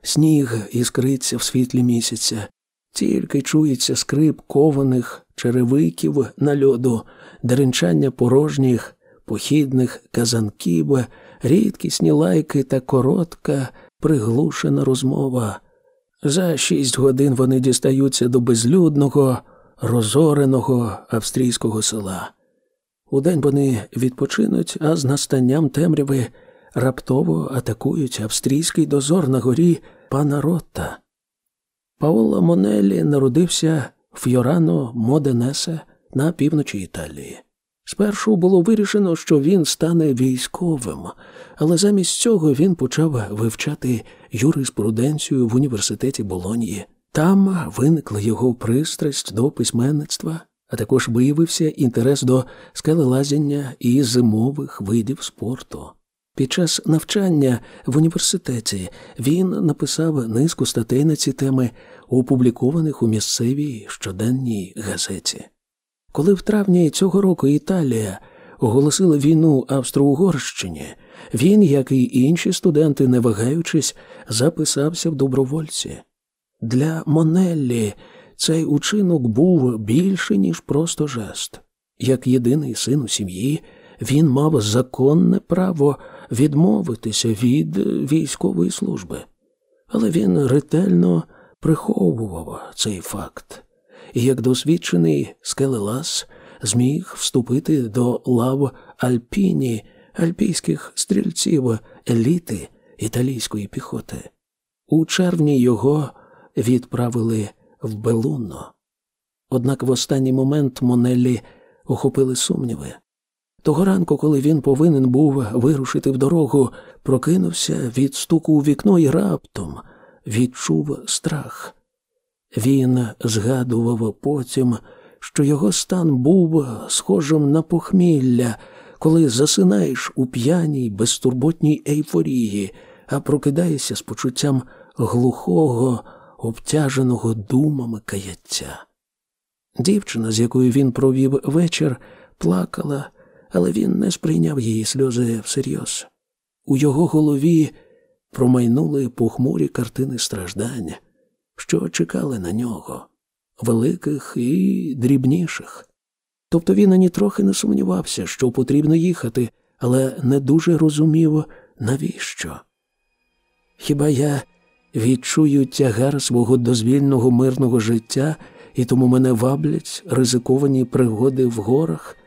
Сніг іскриться в світлі місяця, тільки чується скрип кованих черевиків на льоду, деренчання порожніх, похідних казанків, рідкісні лайки та коротка, приглушена розмова. За шість годин вони дістаються до безлюдного, розореного австрійського села. Удень вони відпочинуть, а з настанням темряви раптово атакують австрійський дозор на горі пана Ротта. Паоло Монелі народився в Фьорано Моденесе на півночі Італії. Спершу було вирішено, що він стане військовим, але замість цього він почав вивчати юриспруденцію в університеті Болоньї. Там виникла його пристрасть до письменництва, а також виявився інтерес до скелелазіння і зимових видів спорту. Під час навчання в університеті він написав низку статей на ці теми, опублікованих у місцевій щоденній газеті. Коли в травні цього року Італія оголосила війну Австро-Угорщині, він, як і інші студенти, не вагаючись, записався в добровольці. Для Монеллі цей учинок був більше, ніж просто жест. Як єдиний син у сім'ї, він мав законне право відмовитися від військової служби, але він ретельно приховував цей факт, і як досвідчений скелелас зміг вступити до лав Альпіні, альпійських стрільців еліти італійської піхоти. У червні його відправили в Белунно. Однак в останній момент Монеллі охопили сумніви. Того ранку, коли він повинен був вирушити в дорогу, прокинувся від стуку у вікно і раптом відчув страх. Він згадував потім, що його стан був схожим на похмілля, коли засинаєш у п'яній, безтурботній ейфорії, а прокидаєшся з почуттям глухого, обтяженого думами каяття. Дівчина, з якою він провів вечір, плакала, але він не сприйняв її сльози всерйоз. У його голові промайнули похмурі картини страждання, що чекали на нього, великих і дрібніших. Тобто він ані трохи не сумнівався, що потрібно їхати, але не дуже розумів, навіщо. Хіба я відчую тягар свого дозвільного мирного життя, і тому мене ваблять ризиковані пригоди в горах,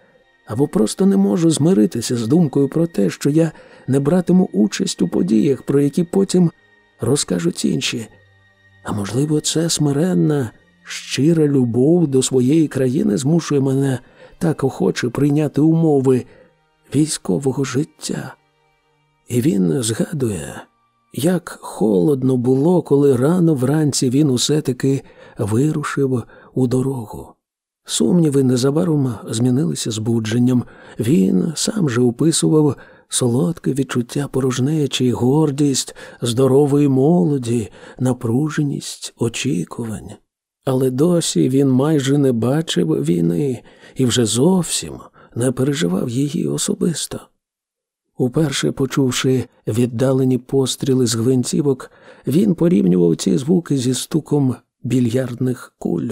або просто не можу змиритися з думкою про те, що я не братиму участь у подіях, про які потім розкажуть інші. А можливо, це смиренна, щира любов до своєї країни змушує мене так охоче прийняти умови військового життя. І він згадує, як холодно було, коли рано вранці він усе таки вирушив у дорогу. Сумніви незабаром змінилися збудженням. Він сам же описував солодке відчуття порожнечі, гордість, здорової молоді, напруженість, очікувань. Але досі він майже не бачив війни і вже зовсім не переживав її особисто. Уперше почувши віддалені постріли з гвинтівок, він порівнював ці звуки зі стуком більярдних куль.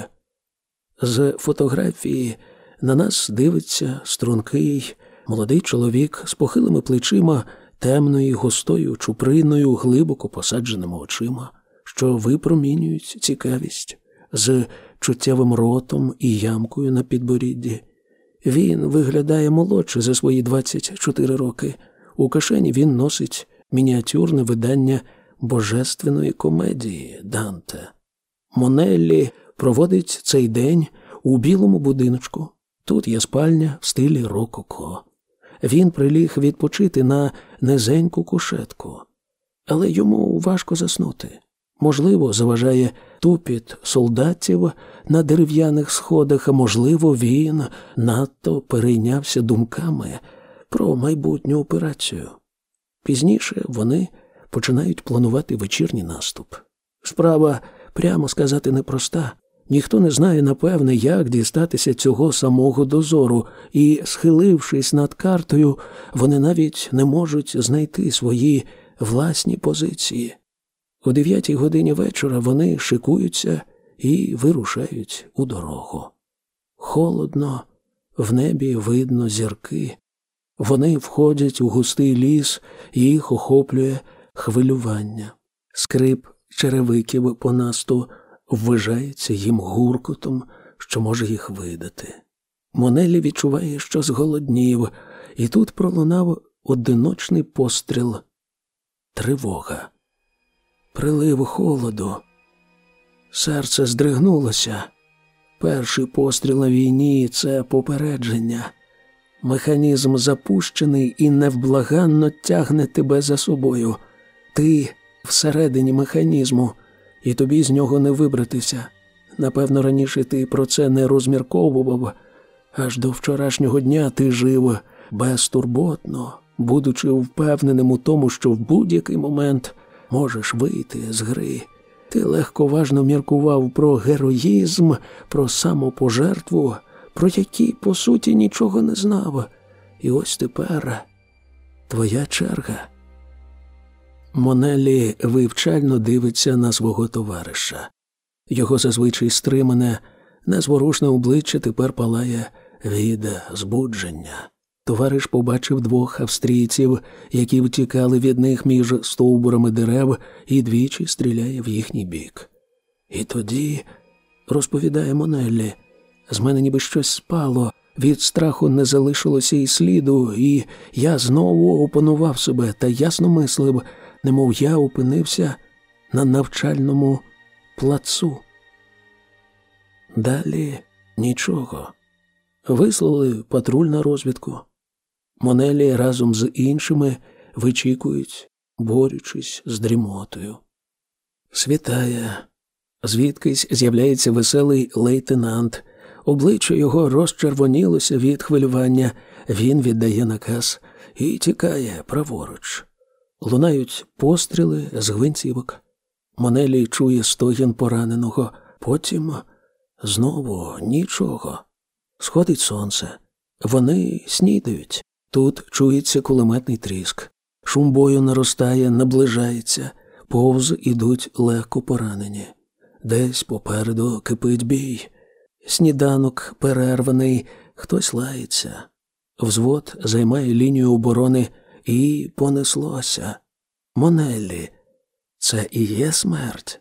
З фотографії на нас дивиться стрункий, молодий чоловік з похилими плечима, темною, густою чуприною, глибоко посадженими очима, що випромінюють цікавість, з чуттєвим ротом і ямкою на підборідді. Він виглядає молодше за свої 24 роки. У кишені він носить мініатюрне видання божественної комедії Данте. Монеллі проводить цей день у білому будиночку. Тут є спальня в стилі рококо. Він приліг відпочити на низеньку кушетку, але йому важко заснути. Можливо, заважає тупіт солдатів на дерев'яних сходах, а можливо, він надто перейнявся думками про майбутню операцію. Пізніше вони починають планувати вечірній наступ. Справа, прямо сказати, непроста. Ніхто не знає, напевне, як дістатися цього самого дозору, і, схилившись над картою, вони навіть не можуть знайти свої власні позиції. О дев'ятій годині вечора вони шикуються і вирушають у дорогу. Холодно, в небі видно зірки. Вони входять у густий ліс, їх охоплює хвилювання. Скрип черевиків по насту ввижається їм гуркотом, що може їх видати. Монелі відчуває, що зголоднів, і тут пролунав одиночний постріл. Тривога, прилив холоду. Серце здригнулося. Перший постріл на війні це попередження. Механізм запущений і невблаганно тягне тебе за собою. Ти всередині механізму і тобі з нього не вибратися. Напевно, раніше ти про це не розмірковував, аж до вчорашнього дня ти жив безтурботно, будучи впевненим у тому, що в будь-який момент можеш вийти з гри. Ти легковажно міркував про героїзм, про самопожертву, про які, по суті, нічого не знав. І ось тепер твоя черга. Монелі вивчально дивиться на свого товариша. Його зазвичай стримане, незворушне обличчя тепер палає від збудження. Товариш побачив двох австрійців, які втікали від них між стовбурами дерев, і двічі стріляє в їхній бік. І тоді, розповідає Монеллі, з мене ніби щось спало, від страху не залишилося і сліду, і я знову опанував себе та ясно мислив, немов я опинився на навчальному плацу. Далі нічого. Вислали патруль на розвідку. Монелі разом з іншими вичікують, борючись з дрімотою. Світає, звідкись з'являється веселий лейтенант. Обличчя його розчервонілося від хвилювання, він віддає наказ і тікає праворуч. Лунають постріли з гвинцівок. Монелі чує стогін пораненого, потім знову нічого. Сходить сонце. Вони снідають. Тут чується кулеметний тріск. Шум бою наростає, наближається, повз ідуть легко поранені. Десь попереду кипить бій. Сніданок перерваний, хтось лається. Взвод займає лінію оборони і понеслося. Монеллі, це і є смерть.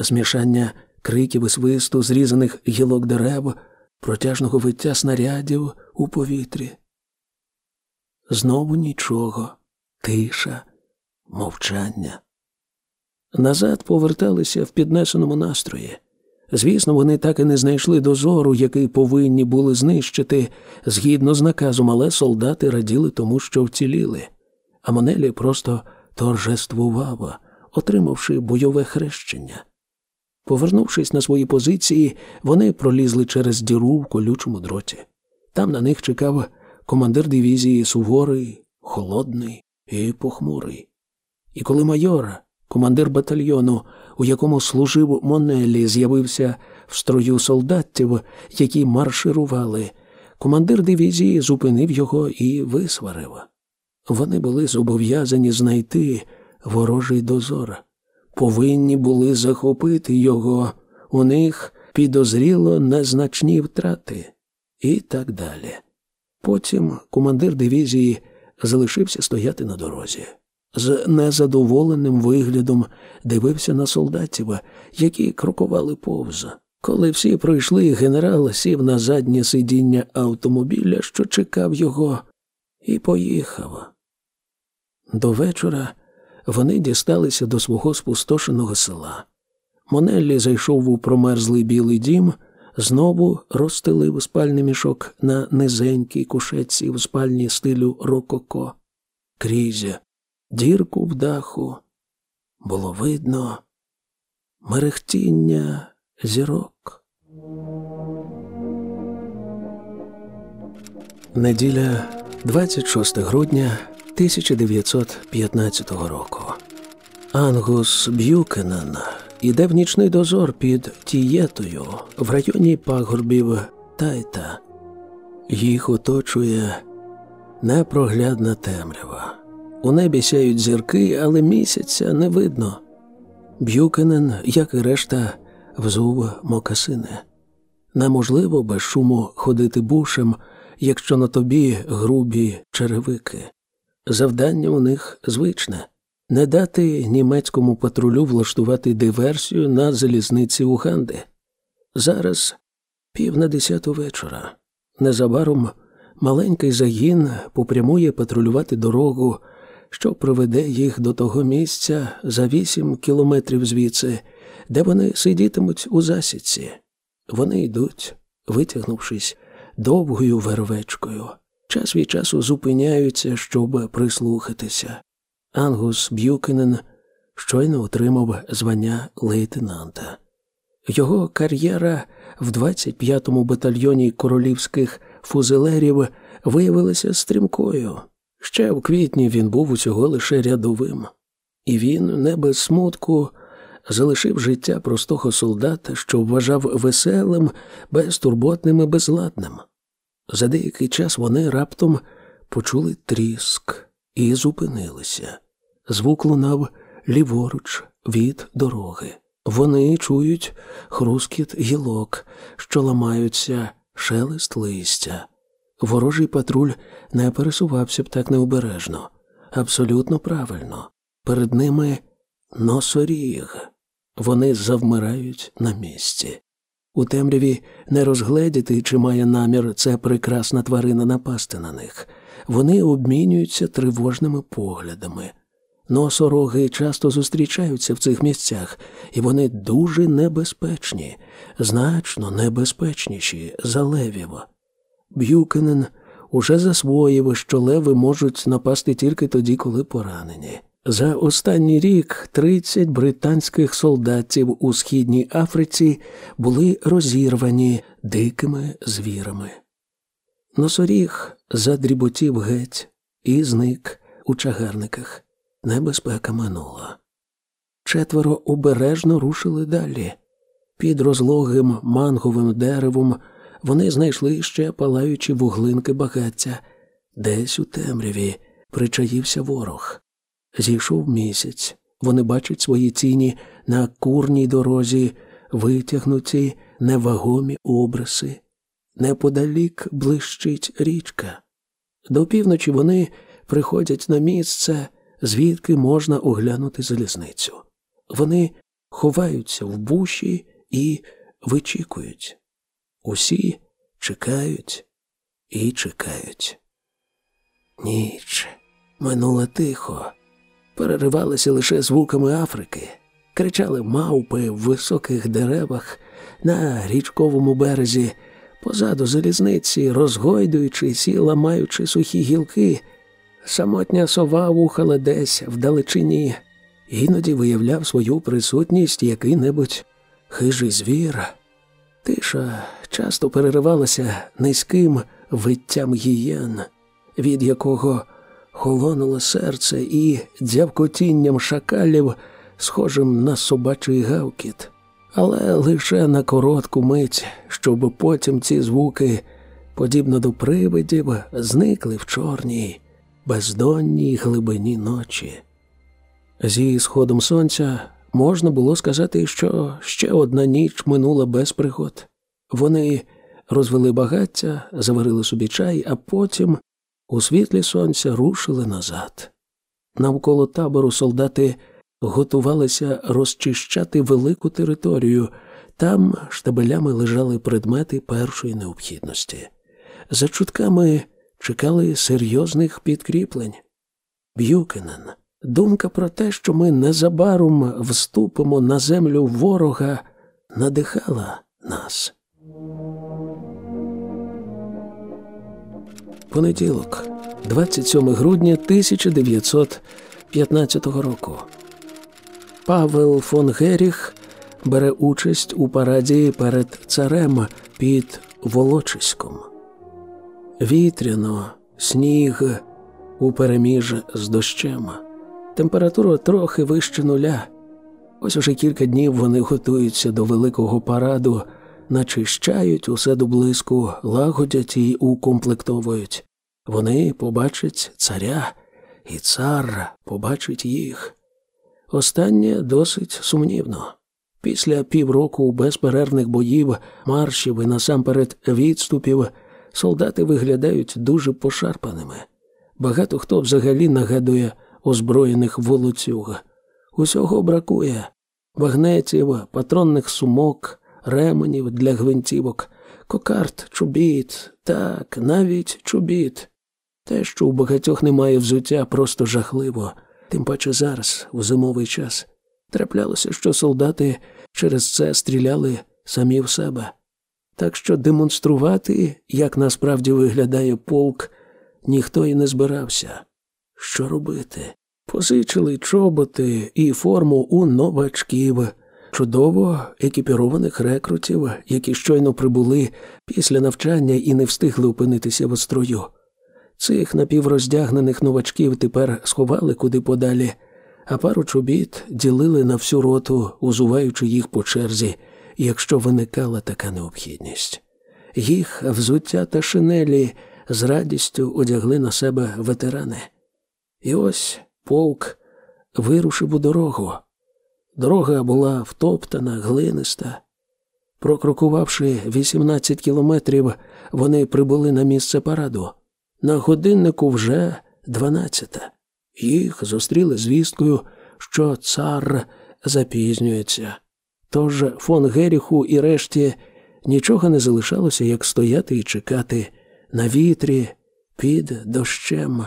Змішання криків і свисту, зрізаних гілок дерев, протяжного виття снарядів у повітрі. Знову нічого, тиша, мовчання. Назад поверталися в піднесеному настрої. Звісно, вони так і не знайшли дозору, який повинні були знищити згідно з наказом, але солдати раділи тому, що вціліли. А Монелі просто торжествував, отримавши бойове хрещення. Повернувшись на свої позиції, вони пролізли через діру в колючому дроті. Там на них чекав командир дивізії суворий, холодний і похмурий. І коли майор, командир батальйону, у якому служив Монелі, з'явився в строю солдатів, які марширували, командир дивізії зупинив його і висварив. Вони були зобов'язані знайти ворожий дозор, повинні були захопити його, у них підозріло незначні втрати, і так далі. Потім командир дивізії залишився стояти на дорозі. З незадоволеним виглядом дивився на солдатів, які крокували повз. Коли всі пройшли, генерал сів на заднє сидіння автомобіля, що чекав його, і поїхав. До вечора вони дісталися до свого спустошеного села. Монеллі зайшов у промерзлий білий дім, знову розстелив спальний мішок на низенькій кушетці в спальні стилю рококо. Крізь дірку в даху було видно мерехтіння зірок. Неділя 26 грудня 1915 року. Ангус Б'юкенен іде в нічний дозор під Тієтою в районі пагорбів Тайта. Їх оточує непроглядна темрява. У небі сяють зірки, але місяця не видно. Б'юкенен, як і решта, взув мокасини. Неможливо без шуму ходити бушем, якщо на тобі грубі черевики. Завдання у них звичне не дати німецькому патрулю влаштувати диверсію на залізниці Уганди. Зараз пів на десяту вечора. Незабаром маленький загін попрямує патрулювати дорогу, що приведе їх до того місця за вісім кілометрів звідси, де вони сидітимуть у засідці. Вони йдуть, витягнувшись довгою вервечкою час від часу зупиняються, щоб прислухатися. Ангус Б'юкенен щойно отримав звання лейтенанта. Його кар'єра в 25-му батальйоні королівських фузелерів виявилася стрімкою. Ще в квітні він був усього лише рядовим, і він, не без смутку, залишив життя простого солдата, що вважав веселим, безтурботним і безладним. За деякий час вони раптом почули тріск і зупинилися. Звук лунав ліворуч від дороги. Вони чують хрускіт гілок, що ламаються, шелест листя. Ворожий патруль не пересувався б так необережно. Абсолютно правильно. Перед ними носоріг. Вони завмирають на місці. У темряві не розгледіти, чи має намір ця прекрасна тварина напасти на них. Вони обмінюються тривожними поглядами. Носороги часто зустрічаються в цих місцях, і вони дуже небезпечні, значно небезпечніші за левів. Б'юкенен уже засвоїв, що леви можуть напасти тільки тоді, коли поранені. За останній рік 30 британських солдатів у східній Африці були розірвані дикими звірами. Носоріг задріботів геть і зник у чагарниках. Небезпека минула. Четверо обережно рушили далі. Під розлогим манговим деревом вони знайшли ще палаючі вуглинки багаття. Десь у темряві причаївся ворог. Зійшов місяць. Вони бачать свої тіні на курній дорозі, витягнуті невагомі обриси. Неподалік блищить річка. До півночі вони приходять на місце, звідки можна оглянути залізницю. Вони ховаються в буші і вичікують. Усі чекають і чекають. Ніч минула тихо, переривалися лише звуками Африки, кричали мавпи в високих деревах на річковому березі, позаду залізниці, розгойдуючись і ламаючи сухі гілки. Самотня сова вухала десь вдалечині, іноді виявляв свою присутність який-небудь хижий звір. Тиша часто переривалася низьким виттям гієн, від якого холонуло серце і дзявкотінням шакалів, схожим на собачий гавкіт, але лише на коротку мить, щоб потім ці звуки, подібно до привидів, зникли в чорній, бездонній глибині ночі. Зі сходом сонця можна було сказати, що ще одна ніч минула без пригод. Вони розвели багаття, заварили собі чай, а потім у світлі сонця рушили назад. Навколо табору солдати готувалися розчищати велику територію, там штабелями лежали предмети першої необхідності. За чутками чекали серйозних підкріплень. Б'юкенен. Думка про те, що ми незабаром вступимо на землю ворога, надихала нас. Понеділок, 27 грудня 1915 року. Павел фон Геріх бере участь у параді перед царем під Волочиськом. Вітряно, сніг упереміж з дощем. Температура трохи вище нуля. Ось уже кілька днів вони готуються до великого параду, начищають усе до блиску, лагодять і укомплектовують. Вони побачать царя, і цар побачить їх. Останнє досить сумнівно. Після півроку безперервних боїв, маршів і насамперед відступів, солдати виглядають дуже пошарпаними. Багато хто взагалі нагадує озброєних волоцюг. Усього бракує багнетів, патронних сумок, ременів для гвинтівок, кокарт, чобіт, так, навіть чобіт. Те, що у багатьох немає взуття, просто жахливо, тим паче зараз, у зимовий час. Траплялося, що солдати через це стріляли самі в себе. Так що демонструвати, як насправді виглядає полк, ніхто і не збирався. Що робити? Позичили чоботи і форму у новачків, чудово екіпірованих рекрутів, які щойно прибули після навчання і не встигли опинитися в строю. Цих напівроздягнених новачків тепер сховали куди подалі, а пару чобіт ділили на всю роту, узуваючи їх по черзі, якщо виникала така необхідність. Їх взуття та шинелі з радістю одягли на себе ветерани. І ось полк вирушив у дорогу. Дорога була втоптана, глиниста. Прокрокувавши 18 кілометрів, вони прибули на місце параду. На годиннику вже дванадцята. Їх зустріли звісткою, що цар запізнюється. Тож фон Геріху і решті нічого не залишалося, як стояти і чекати на вітрі під дощем.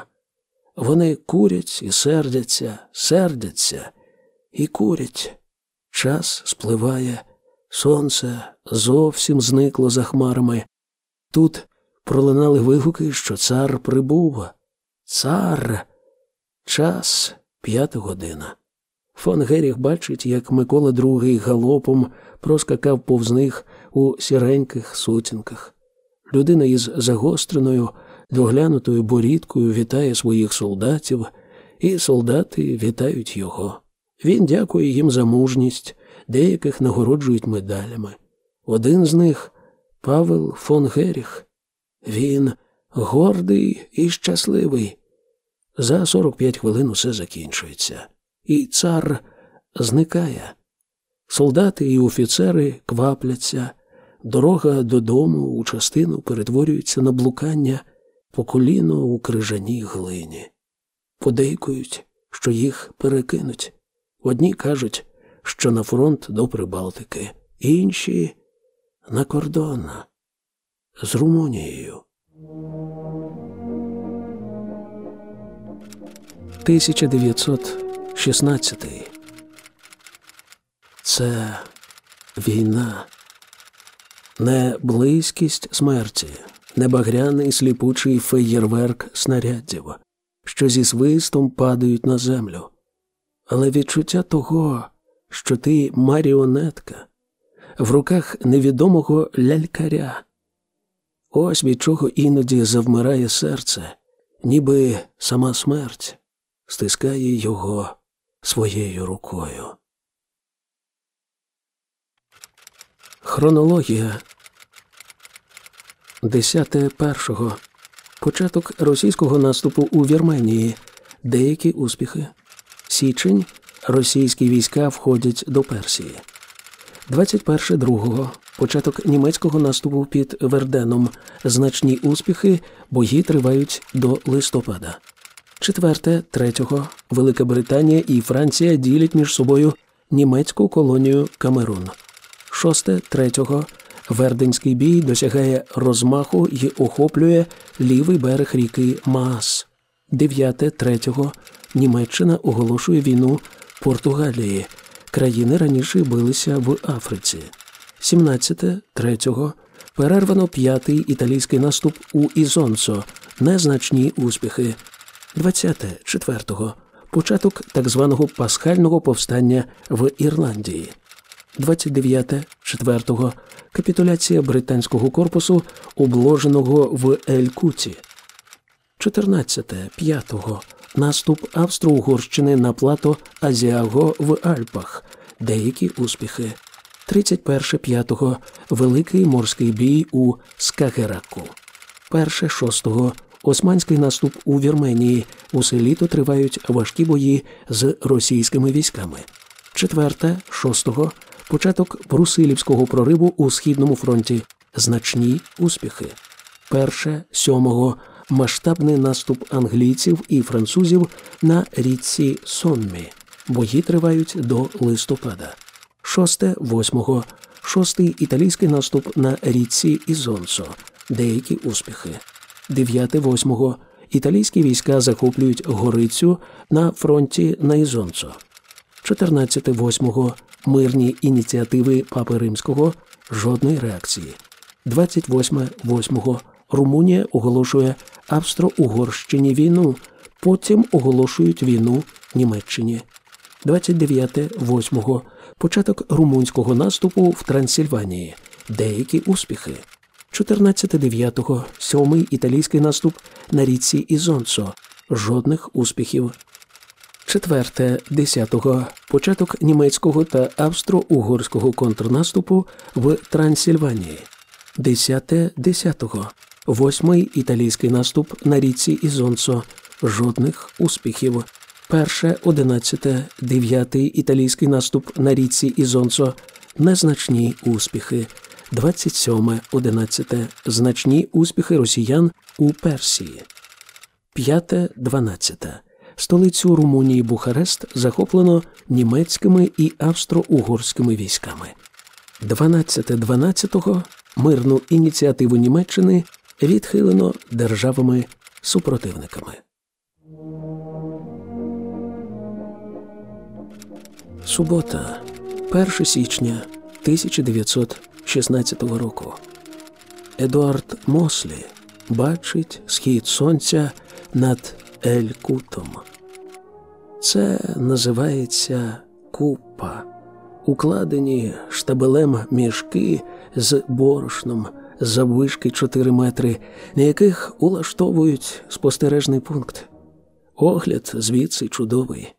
Вони курять і сердяться, сердяться і курять. Час спливає, сонце зовсім зникло за хмарами. Тут пролунали вигуки, що цар прибув. Цар. Час п'ята година. Фон Геріх бачить, як Микола II галопом проскакав повз них у сіреньких сутінках. Людина із загостреною, доглянутою борідкою вітає своїх солдатів, і солдати вітають його. Він дякує їм за мужність, деяких нагороджують медалями. Один з них Павел фон Геріх. Він гордий і щасливий. За 45 хвилин усе закінчується, і цар зникає. Солдати і офіцери квапляться, дорога додому у частину перетворюється на блукання по коліно у крижаній глині. Подейкують, що їх перекинуть. Одні кажуть, що на фронт до Прибалтики, інші на кордон з Румунією. 1916 Це війна, не близькість смерті, не багряний сліпучий феєрверк снарядів, що зі свистом падають на землю, але відчуття того, що ти маріонетка в руках невідомого лялькаря. Ось від чого іноді завмирає серце, ніби сама смерть стискає його своєю рукою. Хронологія 10 першого. Початок російського наступу у Вірменії. Деякі успіхи. Січень. Російські війська входять до Персії. 21 другого. Початок німецького наступу під Верденом. Значні успіхи. Бої тривають до листопада. Четверте, третього. Велика Британія і Франція ділять між собою німецьку колонію Камерун. Шосте, третього. Верденський бій досягає розмаху і охоплює лівий берег ріки Маас. Дев'яте, третього. Німеччина оголошує війну Португалії. Країни раніше билися в Африці. 17 третього. Перервано п'ятий італійський наступ у Ізонцо. Незначні успіхи. 24. Початок так званого пасхального повстання в Ірландії. 29. 4. Капітуляція британського корпусу, обложеного в Ель-Куці. 14. 5. Наступ Австро-Угорщини на плато Азіаго в Альпах. Деякі успіхи. 31. 5. Великий морський бій у Скагераку. 1. 6. Османський наступ у Вірменії. Усе літо тривають важкі бої з російськими військами. 4. 6. Початок Брусилівського прориву у Східному фронті. Значні успіхи. 1. 7. Масштабний наступ англійців і французів на річці Сонмі. Бої тривають до листопада. 6. 8. Шостий італійський наступ на річці Ізонцо. Деякі успіхи. 9-8 італійські війська захоплюють Горицю на фронті на Ізонцо. 14-8 мирні ініціативи Папи Римського жодної реакції. 28-8 Румунія оголошує Австро-Угорщині війну, потім оголошують війну Німеччині. 29-8 початок румунського наступу в Трансильванії. Деякі успіхи. 14.9. Сьомий італійський наступ на річці Ізонцо. Жодних успіхів. 4.10. Початок німецького та австро-угорського контрнаступу в Трансильванії. 10.10. Восьмий італійський наступ на річці Ізонцо. Жодних успіхів. Перше, одинадцяте, дев'ятий італійський наступ на річці Ізонцо. незначні успіхи. 27.11. Значні успіхи росіян у Персії. 5.12. Столицю Румунії Бухарест захоплено німецькими і австро-угорськими військами. 12.12. Мирну ініціативу Німеччини відхилено державами-супротивниками. Субота, 1 січня 1916 року. Едуард Мослі бачить схід сонця над Ель-Кутом. Це називається купа, укладені штабелем мішки з борошном заввишки 4 метри, на яких улаштовують спостережний пункт. Огляд звідси чудовий.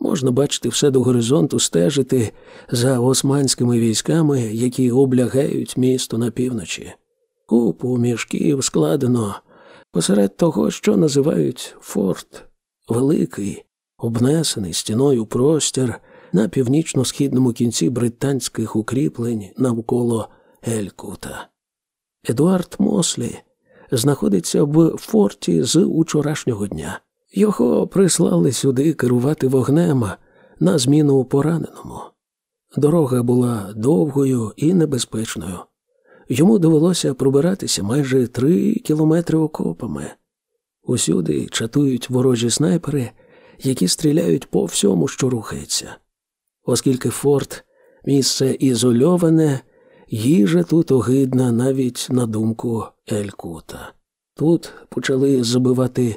Можна бачити все до горизонту, стежити за османськими військами, які облягають місто на півночі. Купу мішків складено посеред того, що називають форт, великий, обнесений стіною простір на північно-східному кінці британських укріплень навколо Елькута. Едуард Мослі знаходиться в форті з учорашнього дня. Його прислали сюди керувати вогнем на зміну пораненому. Дорога була довгою і небезпечною. Йому довелося пробиратися майже три кілометри окопами. Усюди чатують ворожі снайпери, які стріляють по всьому, що рухається. Оскільки форт місце ізольоване, їжа тут огидна навіть на думку Елькута. Тут почали забивати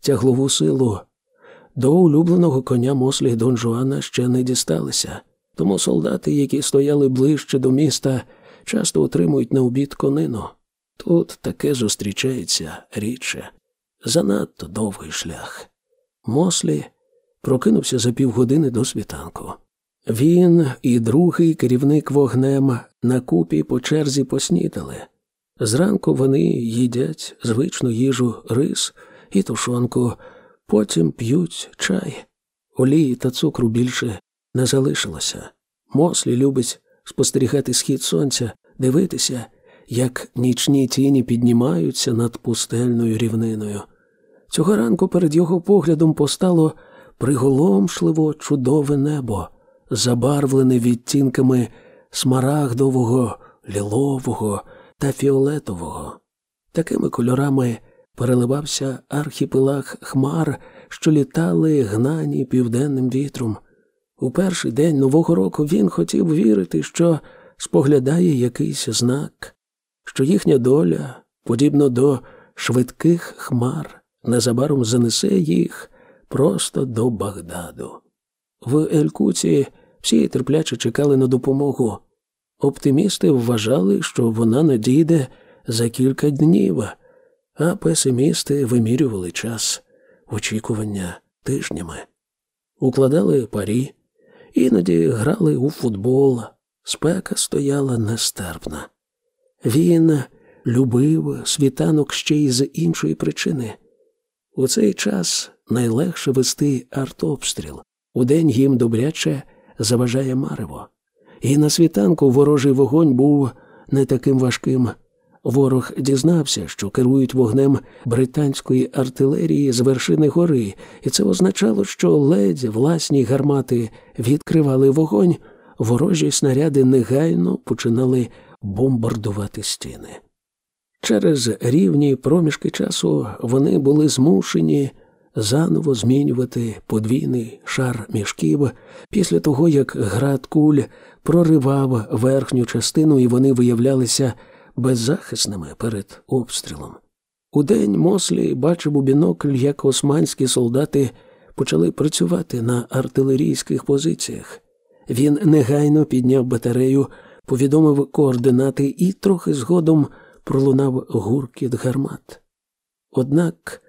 тяглову силу. До улюбленого коня мослі Дон Жуана ще не дісталися, тому солдати, які стояли ближче до міста, часто отримують на обід конину. Тут таке зустрічається рідше. Занадто довгий шлях. Мослі прокинувся за півгодини до світанку. Він і другий керівник вогнем на купі по черзі поснідали. Зранку вони їдять звичну їжу рис і тушонку, потім п'ють чай. Олії та цукру більше не залишилося. Мослі любить спостерігати схід сонця, дивитися, як нічні тіні піднімаються над пустельною рівниною. Цього ранку перед його поглядом постало приголомшливо чудове небо, забарвлене відтінками смарагдового, лілового та фіолетового. Такими кольорами переливався архіпелаг хмар, що літали гнані південним вітром. У перший день Нового року він хотів вірити, що споглядає якийсь знак, що їхня доля, подібно до швидких хмар, незабаром занесе їх просто до Багдаду. В Елькуці всі терпляче чекали на допомогу. Оптимісти вважали, що вона надійде за кілька днів, а песимісти вимірювали час очікування тижнями, укладали парі, іноді грали у футбол, спека стояла нестерпна. Він любив світанок ще й з іншої причини. У цей час найлегше вести артобстріл. Удень їм добряче заважає марево. І на світанку ворожий вогонь був не таким важким. Ворог дізнався, що керують вогнем британської артилерії з вершини гори, і це означало, що ледь власні гармати відкривали вогонь, ворожі снаряди негайно починали бомбардувати стіни. Через рівні проміжки часу вони були змушені заново змінювати подвійний шар мішків після того, як град куль проривав верхню частину, і вони виявлялися беззахисними перед обстрілом. Удень Мослі бачив у бінокль, як османські солдати почали працювати на артилерійських позиціях. Він негайно підняв батарею, повідомив координати і трохи згодом пролунав гуркіт гармат. Однак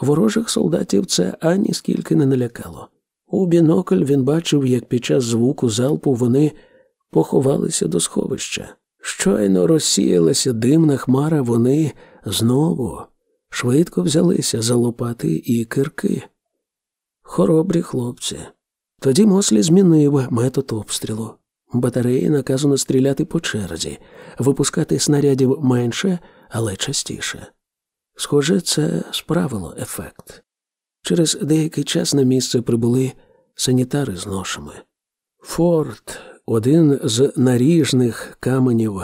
ворожих солдатів це ані скільки не налякало. У бінокль він бачив, як під час звуку залпу вони поховалися до сховища. Щойно розсіялася димна хмара, вони знову швидко взялися за лопати і кирки. Хоробрі хлопці. Тоді Мослі змінив метод обстрілу. Батареї наказано стріляти по черзі, випускати снарядів менше, але частіше. Схоже, це справило ефект. Через деякий час на місце прибули санітари з ношами. Форт один з наріжних каменів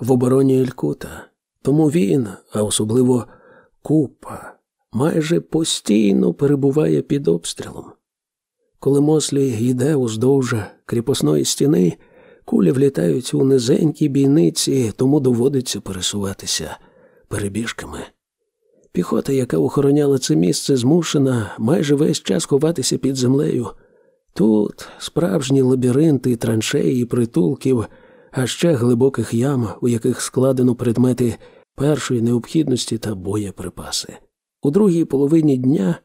в обороні Елькута. Тому він, а особливо купа, майже постійно перебуває під обстрілом. Коли Мослі йде уздовж кріпосної стіни, кулі влітають у низенькі бійниці, тому доводиться пересуватися перебіжками. Піхота, яка охороняла це місце, змушена майже весь час ховатися під землею. Тут справжні лабіринти, траншеї, притулків, а ще глибоких ям, у яких складено предмети першої необхідності та боєприпаси. У другій половині дня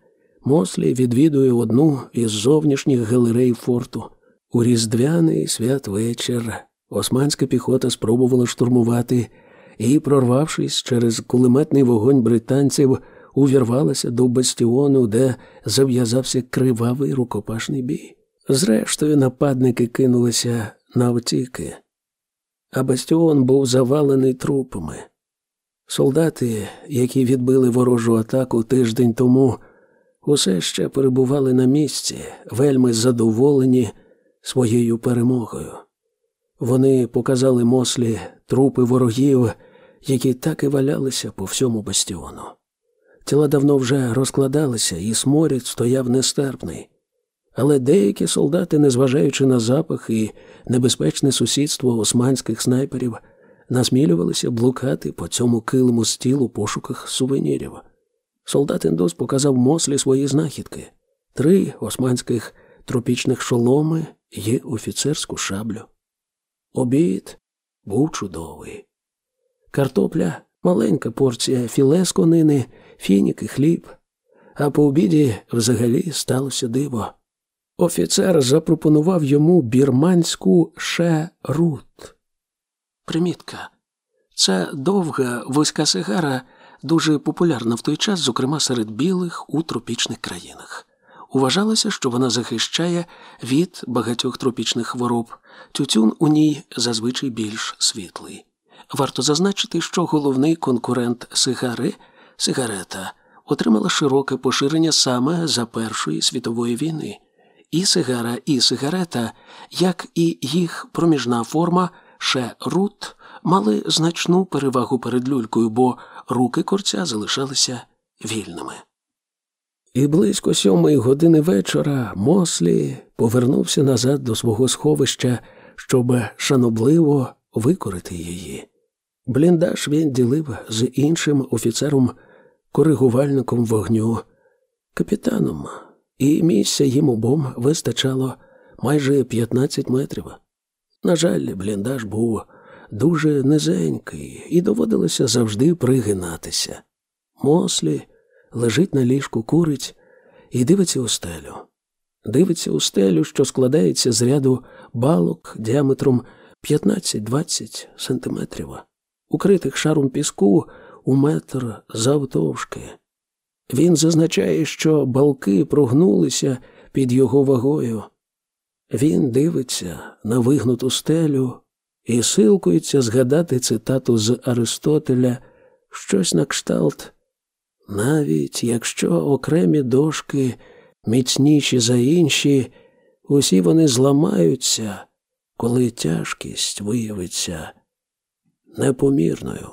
Мослі відвідує одну із зовнішніх галерей форту. У різдвяний святвечір османська піхота спробувала штурмувати і, прорвавшись через кулеметний вогонь британців, увірвалася до бастіону, де зав'язався кривавий рукопашний бій. Зрештою, нападники кинулися на втіки, а бастіон був завалений трупами. Солдати, які відбили ворожу атаку тиждень тому, усе ще перебували на місці, вельми задоволені своєю перемогою. Вони показали мослі трупи ворогів, які так і валялися по всьому бастіону. Тіла давно вже розкладалися, і сморід стояв нестерпний. Але деякі солдати, незважаючи на запах і небезпечне сусідство османських снайперів, насмілювалися блукати по цьому килиму стіл у пошуках сувенірів. Солдат індус показав мослі свої знахідки три османських тропічних шоломи і офіцерську шаблю. Обід був чудовий. Картопля, маленька порція філе з конини, фінік і хліб. А по обіді взагалі сталося диво. Офіцер запропонував йому бірманську шерут. Примітка. Це довга вузька сигара, дуже популярна в той час, зокрема серед білих у тропічних країнах. Вважалося, що вона захищає від багатьох тропічних хвороб. Тютюн у ній зазвичай більш світлий. Варто зазначити, що головний конкурент сигари сигарета отримала широке поширення саме за Першої світової війни. І сигара, і сигарета, як і їх проміжна форма шерут, мали значну перевагу перед люлькою, бо руки корця залишалися вільними. І близько сьомої години вечора Мослі повернувся назад до свого сховища, щоб шанобливо викорити її. Бліндаж він ділив з іншим офіцером, коригувальником вогню, капітаном, і місця їм обом вистачало майже 15 метрів. На жаль, бліндаж був дуже низенький, і доводилося завжди пригинатися. Мослі лежить на ліжку, курить і дивиться у стелю. Дивиться у стелю, що складається з ряду балок діаметром 15-20 сантиметрів, укритих шаром піску у метр завтовшки. Він зазначає, що балки прогнулися під його вагою. Він дивиться на вигнуту стелю і силкується згадати цитату з Аристотеля щось на кшталт. Навіть якщо окремі дошки міцніші за інші, усі вони зламаються, коли тяжкість виявиться непомірною.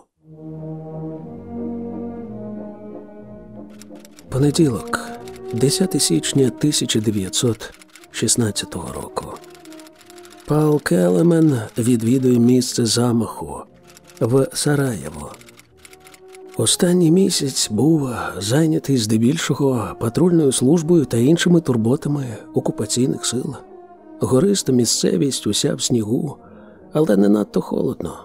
Понеділок, 10 січня 1916 року. Пал Келемен відвідує місце замаху в Сараєво. Останній місяць був зайнятий здебільшого патрульною службою та іншими турботами окупаційних сил. Гориста місцевість уся в снігу, але не надто холодно.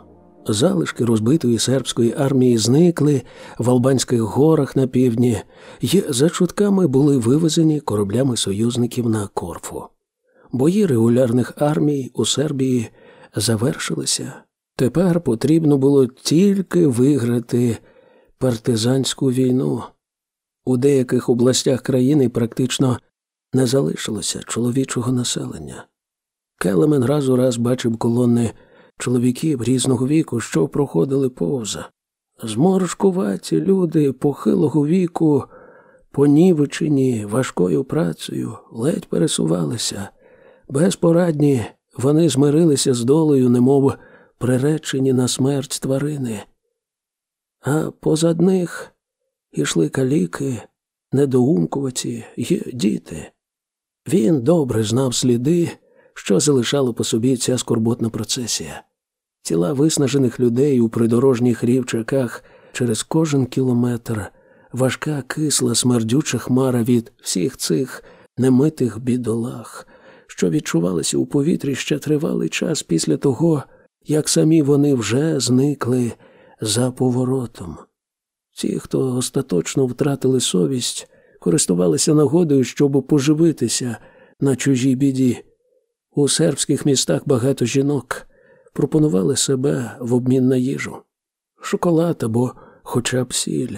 Залишки розбитої сербської армії зникли в Албанських горах на півдні і за чутками були вивезені кораблями союзників на Корфу. Бої регулярних армій у Сербії завершилися. Тепер потрібно було тільки виграти партизанську війну. У деяких областях країни практично не залишилося чоловічого населення. Келемен раз у раз бачив колони чоловіків різного віку, що проходили повза. Зморшкуваті люди похилого віку, понівечені важкою працею, ледь пересувалися. Безпорадні вони змирилися з долею, немов приречені на смерть тварини. А позад них ішли каліки, недоумкуваті й діти. Він добре знав сліди, що залишало по собі ця скорботна процесія. Тіла виснажених людей у придорожніх рівчаках через кожен кілометр, важка кисла смердюча хмара від всіх цих немитих бідолах, що відчувалися у повітрі ще тривалий час після того, як самі вони вже зникли за поворотом. Ті, хто остаточно втратили совість, користувалися нагодою, щоб поживитися на чужій біді. У сербських містах багато жінок пропонували себе в обмін на їжу, шоколад або хоча б сіль.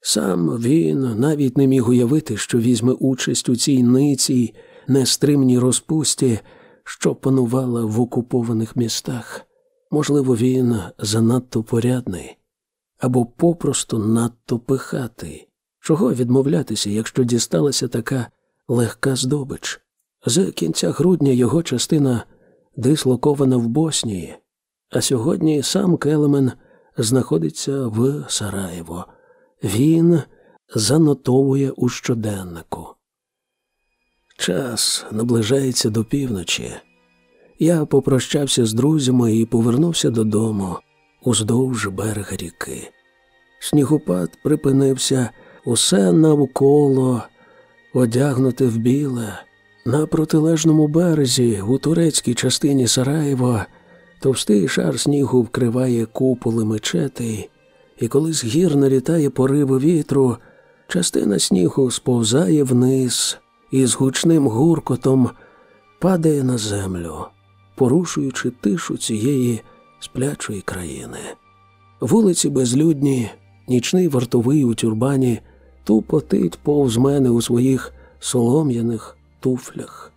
Сам він навіть не міг уявити, що візьме участь у цій ницій нестримній розпусті, що панувала в окупованих містах. Можливо, він занадто порядний або попросту надто пихатий. Чого відмовлятися, якщо дісталася така легка здобич? З кінця грудня його частина дислокована в Боснії, а сьогодні сам Келемен знаходиться в Сараєво. Він занотовує у щоденнику. Час наближається до півночі. Я попрощався з друзями і повернувся додому уздовж берега ріки. Снігопад припинився усе навколо, одягнуте в біле. На протилежному березі, у турецькій частині Сараєва, товстий шар снігу вкриває куполи мечетей, і коли з гір налітає пориви вітру, частина снігу сповзає вниз і з гучним гуркотом падає на землю, порушуючи тишу цієї сплячої країни. Вулиці безлюдні, нічний вартовий у тюрбані тупотить повз мене у своїх солом'яних туфлях.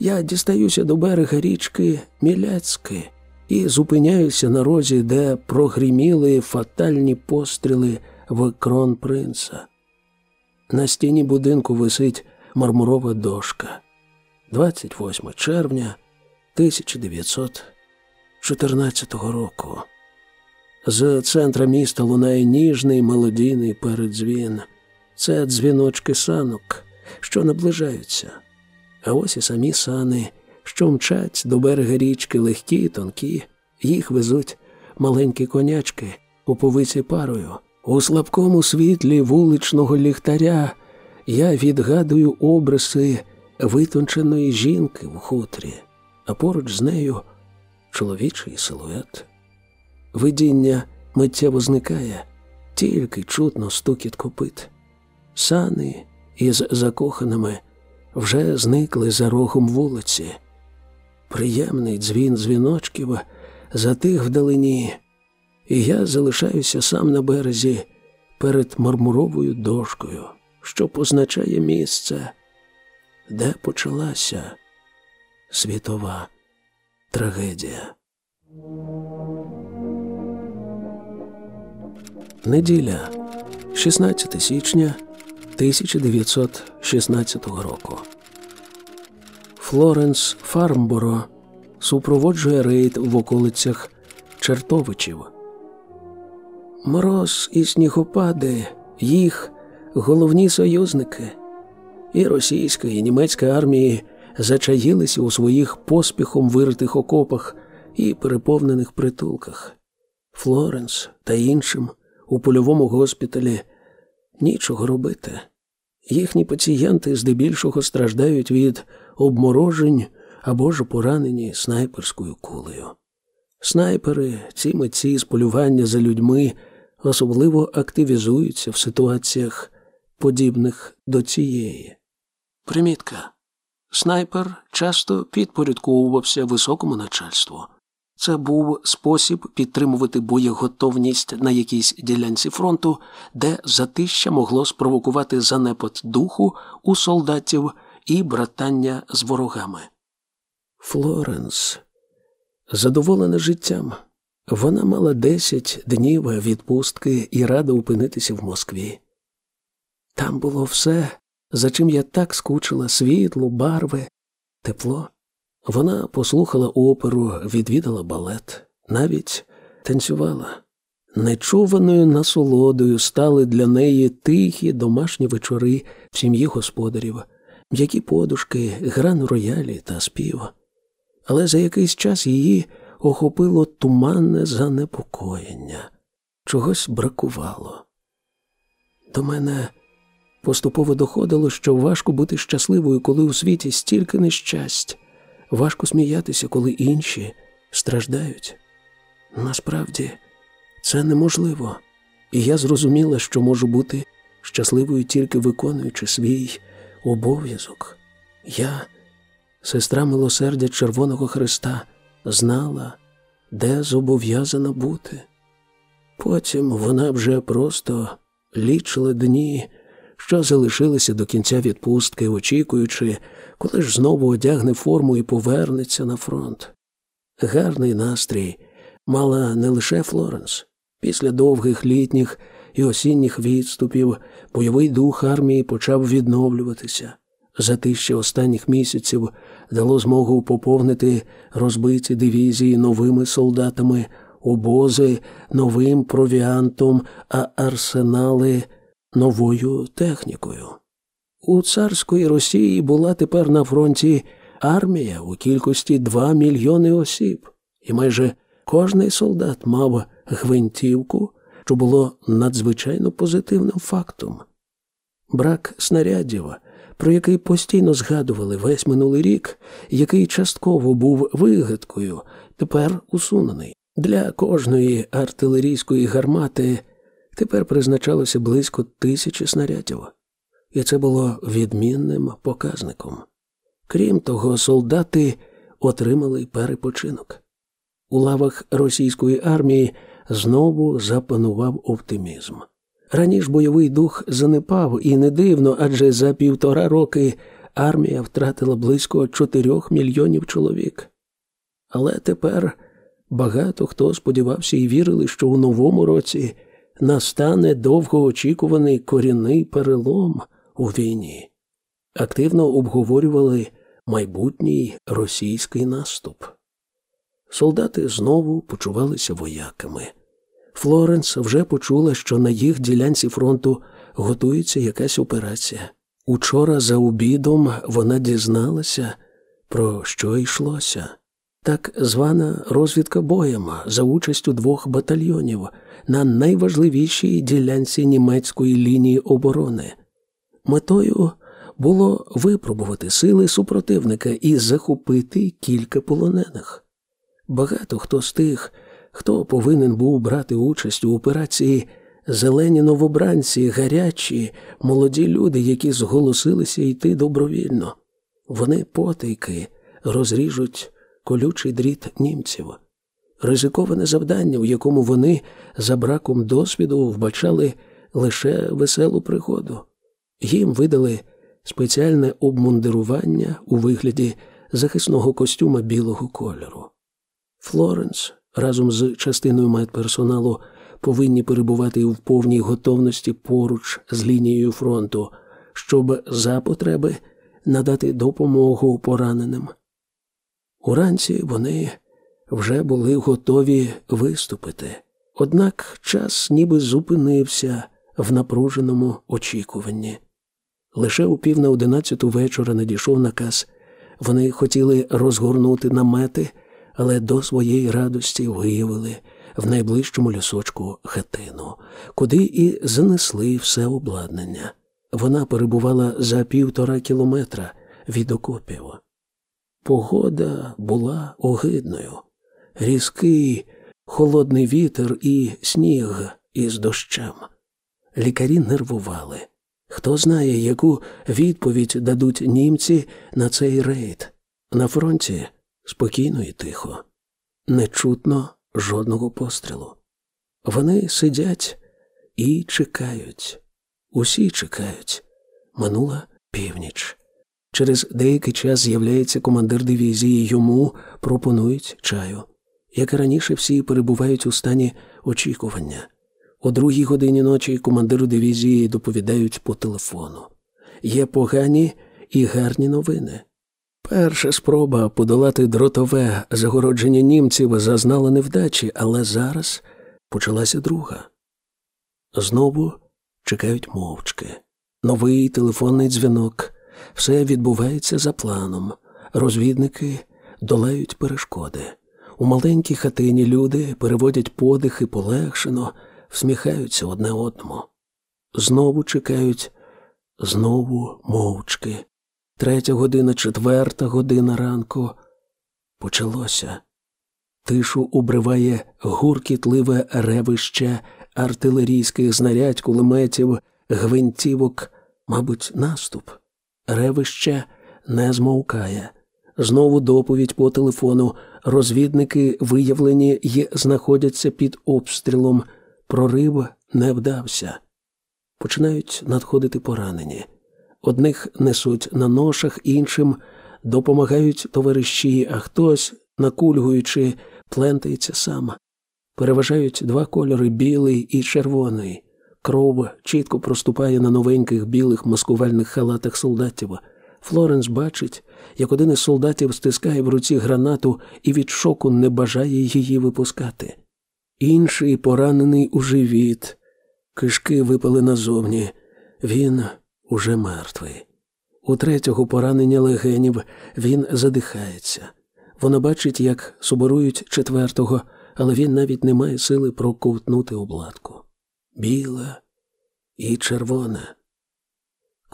Я дістаюся до берега річки Міляцьки і зупиняюся на розі, де прогріміли фатальні постріли в кронпринца. На стіні будинку висить мармурова дошка. 28 червня 1914 року. З центра міста лунає ніжний мелодійний передзвін. Це дзвіночки санок, що наближаються. А ось і самі сани, що мчать до берега річки легкі, тонкі, їх везуть маленькі конячки, оповиці парою. У слабкому світлі вуличного ліхтаря я відгадую обриси витонченої жінки в хутрі, а поруч з нею чоловічий силует. Видіння миттєво зникає, тільки чутно стукіт копит. Сани із закоханими вже зникли за рогом вулиці. Приємний дзвін дзвіночків затих вдалині, і я залишаюся сам на березі перед мармуровою дошкою, що позначає місце, де почалася світова трагедія. Неділя, 16 січня 1916 року. Флоренс Фармборо супроводжує рейд в околицях Чертовичів. Мороз і снігопади їх головні союзники, і російська, і німецька армії зачаїлися у своїх поспіхом виритих окопах і переповнених притулках. Флоренс та іншим у польовому госпіталі нічого робити. Їхні пацієнти здебільшого страждають від обморожень або ж поранені снайперською кулею. Снайпери, ці митці з полювання за людьми особливо активізуються в ситуаціях, подібних до цієї. Примітка. Снайпер часто підпорядковувався високому начальству. Це був спосіб підтримувати боєготовність на якійсь ділянці фронту, де затища могло спровокувати занепад духу у солдатів і братання з ворогами. Флоренс, задоволена життям. Вона мала десять днів відпустки і рада опинитися в Москві. Там було все, за чим я так скучила світло, барви, тепло. Вона послухала оперу, відвідала балет, навіть танцювала. Нечуваною насолодою стали для неї тихі домашні вечори в сім'ї господарів, м'які подушки, гран роялі та спів. Але за якийсь час її охопило туманне занепокоєння, чогось бракувало. До мене поступово доходило, що важко бути щасливою, коли у світі стільки нещасть, важко сміятися, коли інші страждають. Насправді. Це неможливо, і я зрозуміла, що можу бути щасливою тільки виконуючи свій обов'язок. Я, сестра милосердя Червоного Христа, знала, де зобов'язана бути. Потім вона вже просто лічила дні, що залишилися до кінця відпустки, очікуючи, коли ж знову одягне форму і повернеться на фронт. Гарний настрій мала не лише Флоренс. Після довгих літніх і осінніх відступів бойовий дух армії почав відновлюватися. Затище останніх місяців дало змогу поповнити розбиті дивізії новими солдатами, обози новим провіантом, а арсенали новою технікою. У царської Росії була тепер на фронті армія у кількості 2 мільйони осіб, і майже кожний солдат мав гвинтівку, що було надзвичайно позитивним фактом. Брак снарядів, про який постійно згадували весь минулий рік, який частково був вигадкою, тепер усунений. Для кожної артилерійської гармати тепер призначалося близько тисячі снарядів, і це було відмінним показником. Крім того, солдати отримали перепочинок. У лавах російської армії знову запанував оптимізм. Раніше бойовий дух занепав, і не дивно, адже за півтора роки армія втратила близько чотирьох мільйонів чоловік. Але тепер багато хто сподівався і вірили, що у новому році настане довгоочікуваний корінний перелом у війні. Активно обговорювали майбутній російський наступ. Солдати знову почувалися вояками. Флоренс вже почула, що на їх ділянці фронту готується якась операція. Учора за обідом вона дізналася, про що йшлося. Так звана розвідка боєм за участю двох батальйонів на найважливішій ділянці німецької лінії оборони. Метою було випробувати сили супротивника і захопити кілька полонених. Багато хто з тих, хто повинен був брати участь у операції зелені новобранці, гарячі, молоді люди, які зголосилися йти добровільно. Вони потайки розріжуть колючий дріт німців. Ризиковане завдання, в якому вони за браком досвіду вбачали лише веселу пригоду. Їм видали спеціальне обмундирування у вигляді захисного костюма білого кольору. Флоренс разом з частиною медперсоналу повинні перебувати в повній готовності поруч з лінією фронту, щоб за потреби надати допомогу пораненим. Уранці вони вже були готові виступити, однак час ніби зупинився в напруженому очікуванні. Лише у пів на одинадцяту вечора надійшов наказ. Вони хотіли розгорнути намети але до своєї радості виявили в найближчому лісочку хатину, куди і занесли все обладнання. Вона перебувала за півтора кілометра від окопів. Погода була огидною, різкий холодний вітер і сніг із дощем. Лікарі нервували. Хто знає, яку відповідь дадуть німці на цей рейд. На фронті спокійно і тихо, не чутно жодного пострілу. Вони сидять і чекають, усі чекають. Минула північ. Через деякий час з'являється командир дивізії, йому пропонують чаю. Як і раніше, всі перебувають у стані очікування. О другій годині ночі командиру дивізії доповідають по телефону. Є погані і гарні новини. Перша спроба подолати дротове загородження німців зазнала невдачі, але зараз почалася друга. Знову чекають мовчки. Новий телефонний дзвінок. Все відбувається за планом. Розвідники долають перешкоди. У маленькій хатині люди переводять подихи полегшено, всміхаються одне одному. Знову чекають, знову мовчки. Третя година, четверта година ранку. Почалося. Тишу убриває гуркітливе ревище артилерійських знарядь, кулеметів, гвинтівок, мабуть, наступ. Ревище не змовкає. Знову доповідь по телефону. Розвідники виявлені й знаходяться під обстрілом. Прорив не вдався. Починають надходити поранені. Одних несуть на ношах, іншим допомагають товариші, а хтось, накульгуючи, плентається сам. Переважають два кольори білий і червоний. Кров чітко проступає на новеньких білих маскувальних халатах солдатів. Флоренс бачить, як один із солдатів стискає в руці гранату і від шоку не бажає її випускати. Інший поранений у живіт, кишки випали назовні. Він уже мертвий. У третього поранення легенів він задихається. Вона бачить, як соборують четвертого, але він навіть не має сили проковтнути обладку. Біле і червоне.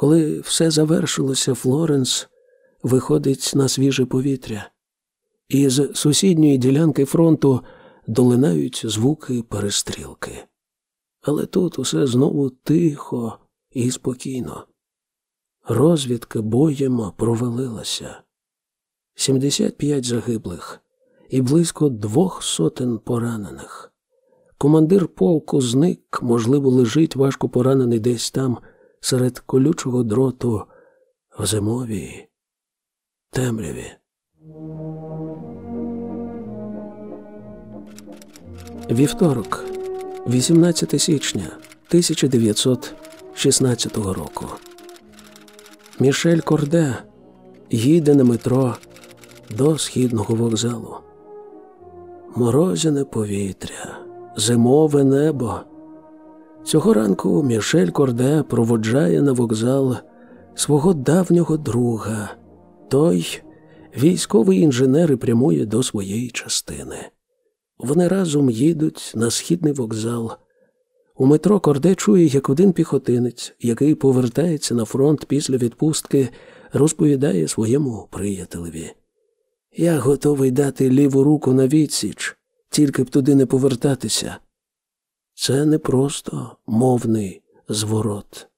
Коли все завершилося, Флоренс виходить на свіже повітря. Із сусідньої ділянки фронту долинають звуки перестрілки. Але тут усе знову тихо і спокійно. Розвідка боєм провалилася. 75 загиблих і близько двох сотень поранених. Командир полку зник, можливо, лежить важко поранений десь там, серед колючого дроту в зимовій темряві. Вівторок, 18 січня 1916 року. Мішель Корде їде на метро до східного вокзалу. Морозяне повітря, зимове небо. Цього ранку Мішель Корде проводжає на вокзал свого давнього друга. Той військовий інженер і прямує до своєї частини. Вони разом їдуть на східний вокзал. У метро Корде чує, як один піхотинець, який повертається на фронт після відпустки, розповідає своєму приятелеві. Я готовий дати ліву руку на відсіч, тільки б туди не повертатися. Це не просто мовний зворот.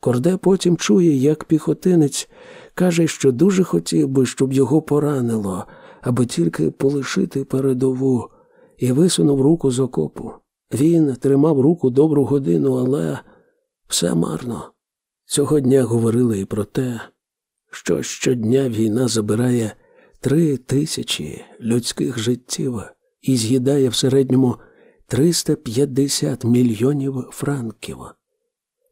Корде потім чує, як піхотинець каже, що дуже хотів би, щоб його поранило, аби тільки полишити передову, і висунув руку з окопу. Він тримав руку добру годину, але все марно. Цього дня говорили і про те, що щодня війна забирає три тисячі людських життів і з'їдає в середньому 350 мільйонів франків.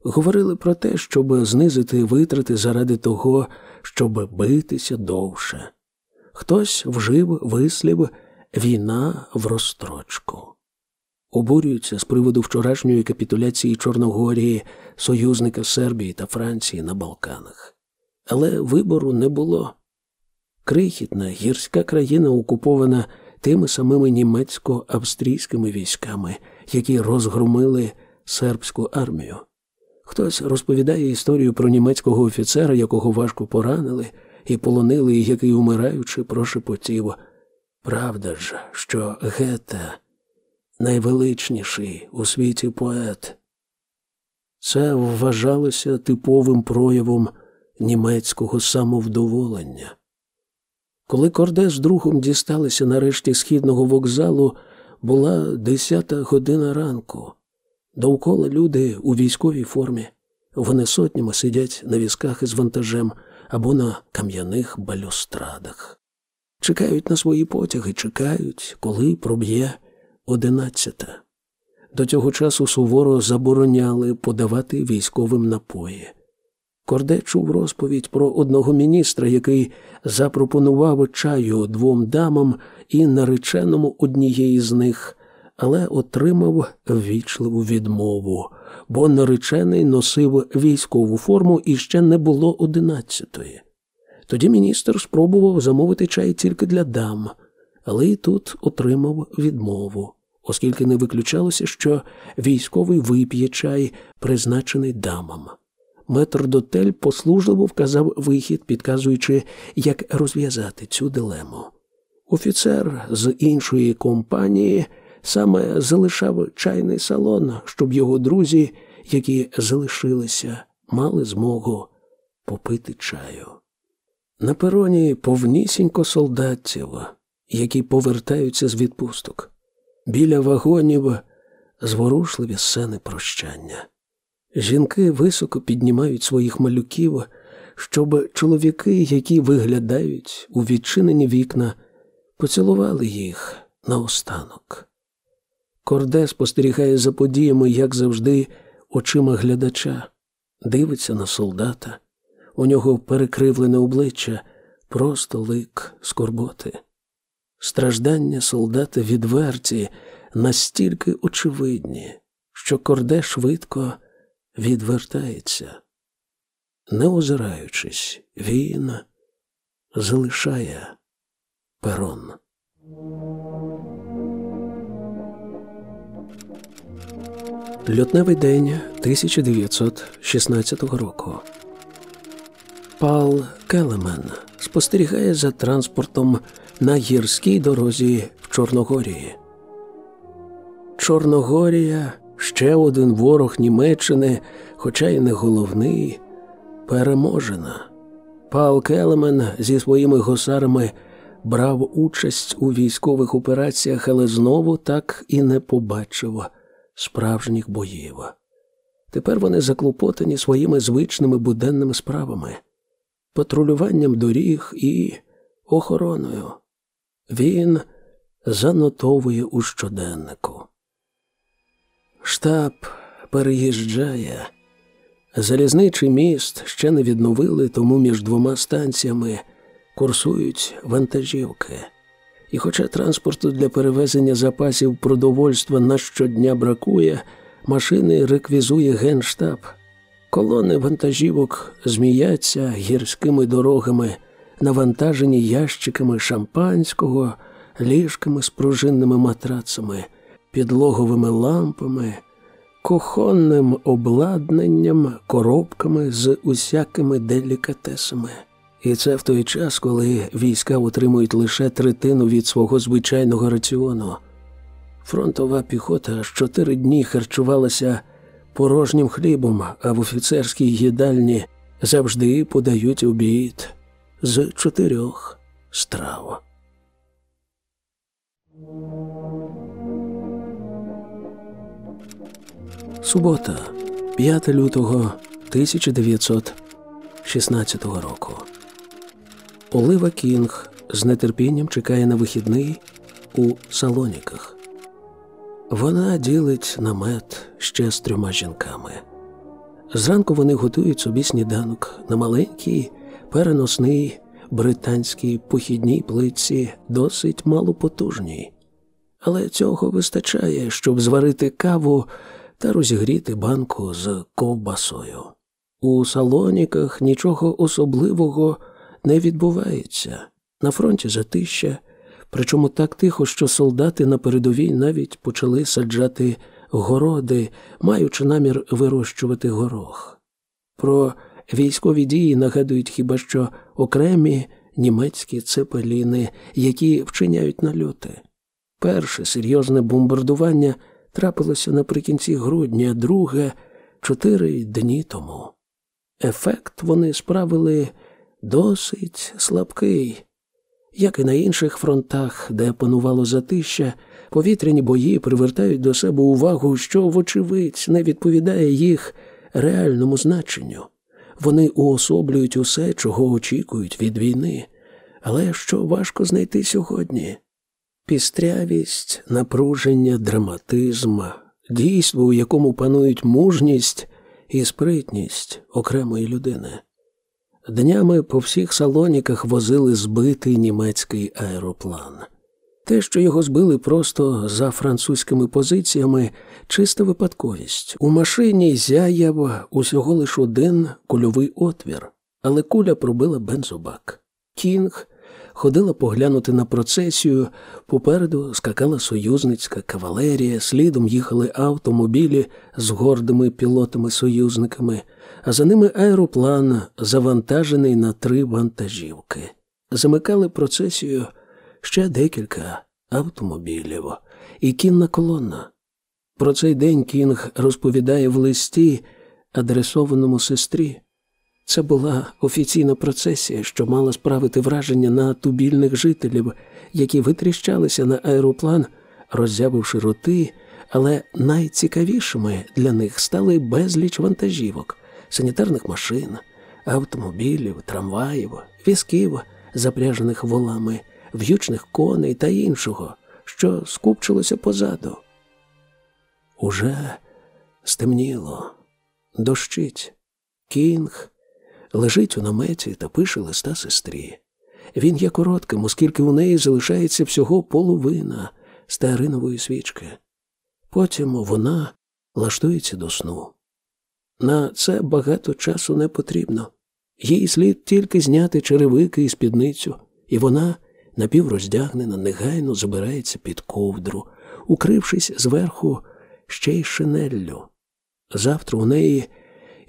Говорили про те, щоб знизити витрати заради того, щоб битися довше. Хтось вжив вислів війна в розстрочку. Обурюються з приводу вчорашньої капітуляції Чорногорії, союзника Сербії та Франції на Балканах. Але вибору не було. Крихітна гірська країна окупована тими самими німецько-австрійськими військами, які розгромили сербську армію. Хтось розповідає історію про німецького офіцера, якого важко поранили і полонили, і який, умираючи, прошепотів. Правда ж, що Гете найвеличніший у світі поет. Це вважалося типовим проявом німецького самовдоволення. Коли Корде з другом дісталися нарешті східного вокзалу, була десята година ранку. Довкола люди у військовій формі. Вони сотнями сидять на візках із вантажем, або на кам'яних балюстрадах. Чекають на свої потяги, чекають, коли проб'є одинадцята. До цього часу суворо забороняли подавати військовим напої. Корде чув розповідь про одного міністра, який запропонував чаю двом дамам і нареченому однієї з них, але отримав ввічливу відмову, бо наречений носив військову форму і ще не було одинадцятої. Тоді міністр спробував замовити чай тільки для дам, але й тут отримав відмову, оскільки не виключалося, що військовий вип'є чай, призначений дамам. Метр Дотель послужливо вказав вихід, підказуючи, як розв'язати цю дилему. Офіцер з іншої компанії саме залишав чайний салон, щоб його друзі, які залишилися, мали змогу попити чаю. На пероні повнісінько солдатів, які повертаються з відпусток. Біля вагонів зворушливі сцени прощання. Жінки високо піднімають своїх малюків, щоб чоловіки, які виглядають у відчинені вікна, поцілували їх наостанок. Корде спостерігає за подіями, як завжди, очима глядача, дивиться на солдата. У нього перекривлене обличчя, просто лик скорботи. Страждання солдата відверті, настільки очевидні, що корде швидко відвертається. Не озираючись, він залишає перон. Льотневий день 1916 року. Пал Келемен спостерігає за транспортом на гірській дорозі в Чорногорії. Чорногорія ще один ворог Німеччини, хоча й не головний, переможена. Пал Келемен зі своїми гусарами брав участь у військових операціях, але знову так і не побачив справжніх боїв. Тепер вони заклопотані своїми звичними буденними справами, патрулюванням доріг і охороною. Він занотовує у щоденнику. Штаб переїжджає. Залізничий міст ще не відновили, тому між двома станціями курсують вантажівки. І, хоча транспорту для перевезення запасів продовольства на щодня бракує, машини реквізує генштаб. Колони вантажівок зміяться гірськими дорогами, навантажені ящиками шампанського, ліжками з пружинними матрацами, підлоговими лампами, кухонним обладнанням, коробками з усякими делікатесами. І це в той час, коли війська отримують лише третину від свого звичайного раціону. Фронтова піхота аж чотири дні харчувалася порожнім хлібом, а в офіцерській їдальні завжди подають обід з чотирьох страв. Субота, 5 лютого 1916 року. Олива Кінг з нетерпінням чекає на вихідний у салоніках. Вона ділить намет ще з трьома жінками. Зранку вони готують собі сніданок на маленькій, переносний британській похідній плитці, досить малопотужній. Але цього вистачає, щоб зварити каву та розігріти банку з ковбасою. У салоніках нічого особливого не відбувається. На фронті затища, причому так тихо, що солдати на передовій навіть почали саджати городи, маючи намір вирощувати горох. Про військові дії нагадують хіба що окремі німецькі цепеліни, які вчиняють нальоти. Перше серйозне бомбардування трапилося наприкінці грудня, друге чотири дні тому. Ефект вони справили досить слабкий. Як і на інших фронтах, де панувало затища, повітряні бої привертають до себе увагу, що, вочевидь, не відповідає їх реальному значенню. Вони уособлюють усе, чого очікують від війни. Але що важко знайти сьогодні? Пістрявість, напруження, драматизм, дійство, у якому панують мужність і спритність окремої людини. Днями по всіх салоніках возили збитий німецький аероплан. Те, що його збили просто за французькими позиціями, чиста випадковість. У машині зяяв усього лише один кульовий отвір, але куля пробила бензобак. Кінг ходила поглянути на процесію, попереду скакала союзницька кавалерія, слідом їхали автомобілі з гордими пілотами-союзниками, а за ними аероплан, завантажений на три вантажівки. Замикали процесію ще декілька автомобілів і кінна колона. Про цей день Кінг розповідає в листі, адресованому сестрі. Це була офіційна процесія, що мала справити враження на тубільних жителів, які витріщалися на аероплан, роззявивши роти, але найцікавішими для них стали безліч вантажівок, санітарних машин, автомобілів, трамваїв, візків, запряжених волами, в'ючних коней та іншого, що скупчилося позаду. Уже стемніло, дощить, кінг лежить у наметі та пише листа сестрі. Він є коротким, оскільки у неї залишається всього половина стеаринової свічки. Потім вона лаштується до сну. На це багато часу не потрібно. Їй слід тільки зняти черевики і спідницю, і вона, напівроздягнена, негайно забирається під ковдру, укрившись зверху ще й шинеллю. Завтра у неї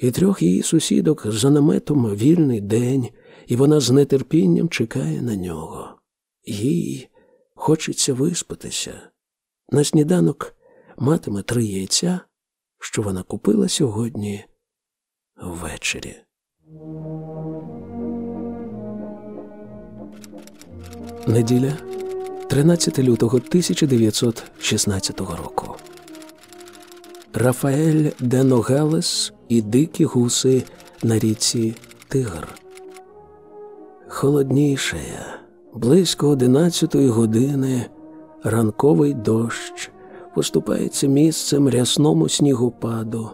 і трьох її сусідок за наметом вільний день, і вона з нетерпінням чекає на нього. Їй хочеться виспатися. На сніданок матиме три яйця, що вона купила сьогодні ввечері. Неділя 13 лютого 1916 року. Рафаель де Ногалес і дикі гуси на річці Тигр. Холодніше, близько одинадцятої години ранковий дощ поступається місцем рясному снігопаду.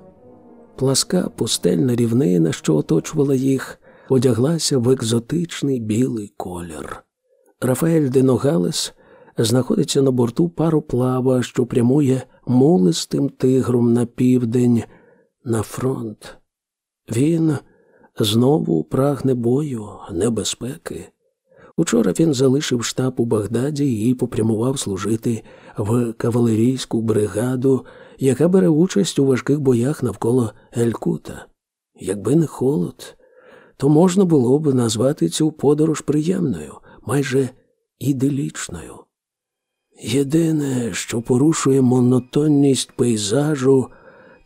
Пласка пустельна рівнина, що оточувала їх, одяглася в екзотичний білий колір. Рафаель де Ногалес знаходиться на борту пароплава, що прямує мулистим тигром на південь, на фронт. Він знову прагне бою, небезпеки. Учора він залишив штаб у Багдаді і попрямував служити в кавалерійську бригаду, яка бере участь у важких боях навколо Елькута. Якби не холод, то можна було б назвати цю подорож приємною, майже іделічною. Єдине, що порушує монотонність пейзажу,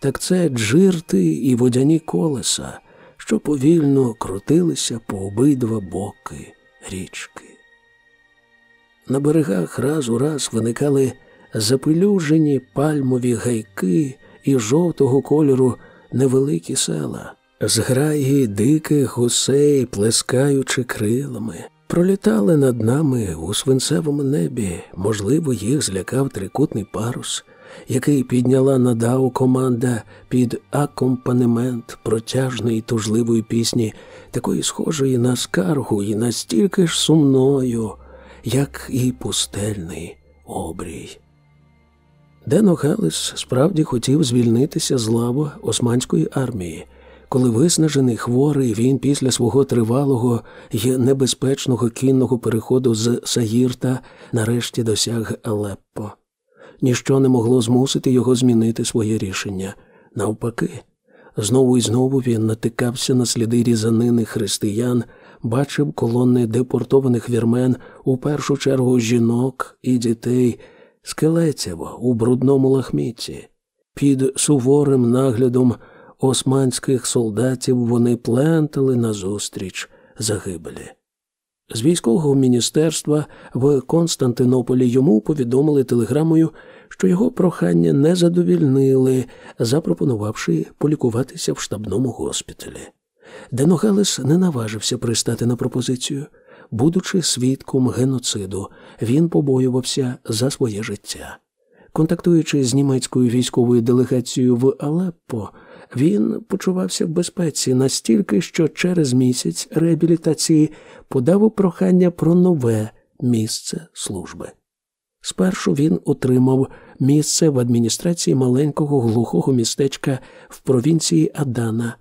так це джирти і водяні колеса, що повільно крутилися по обидва боки річки. На берегах раз у раз виникали запелюжені пальмові гайки і жовтого кольору невеликі села, зграї диких гусей, плескаючи крилами. Пролітали над нами у свинцевому небі, можливо, їх злякав трикутний парус, який підняла на дау команда під акомпанемент протяжної тужливої пісні, такої схожої на скаргу і настільки ж сумною, як і пустельний обрій. Дено Гелес справді хотів звільнитися з лави османської армії коли виснажений хворий він після свого тривалого й небезпечного кінного переходу з Сагірта нарешті досяг Алеппо. Ніщо не могло змусити його змінити своє рішення. Навпаки, знову і знову він натикався на сліди різанини християн, бачив колони депортованих вірмен, у першу чергу жінок і дітей, скелетів у брудному лахмітті. Під суворим наглядом османських солдатів вони плентали назустріч загибелі. З військового міністерства в Константинополі йому повідомили телеграмою, що його прохання не задовільнили, запропонувавши полікуватися в штабному госпіталі. Деногалес не наважився пристати на пропозицію. Будучи свідком геноциду, він побоювався за своє життя. Контактуючи з німецькою військовою делегацією в Алеппо, він почувався в безпеці настільки, що через місяць реабілітації подав у прохання про нове місце служби. Спершу він отримав місце в адміністрації маленького глухого містечка в провінції Адана.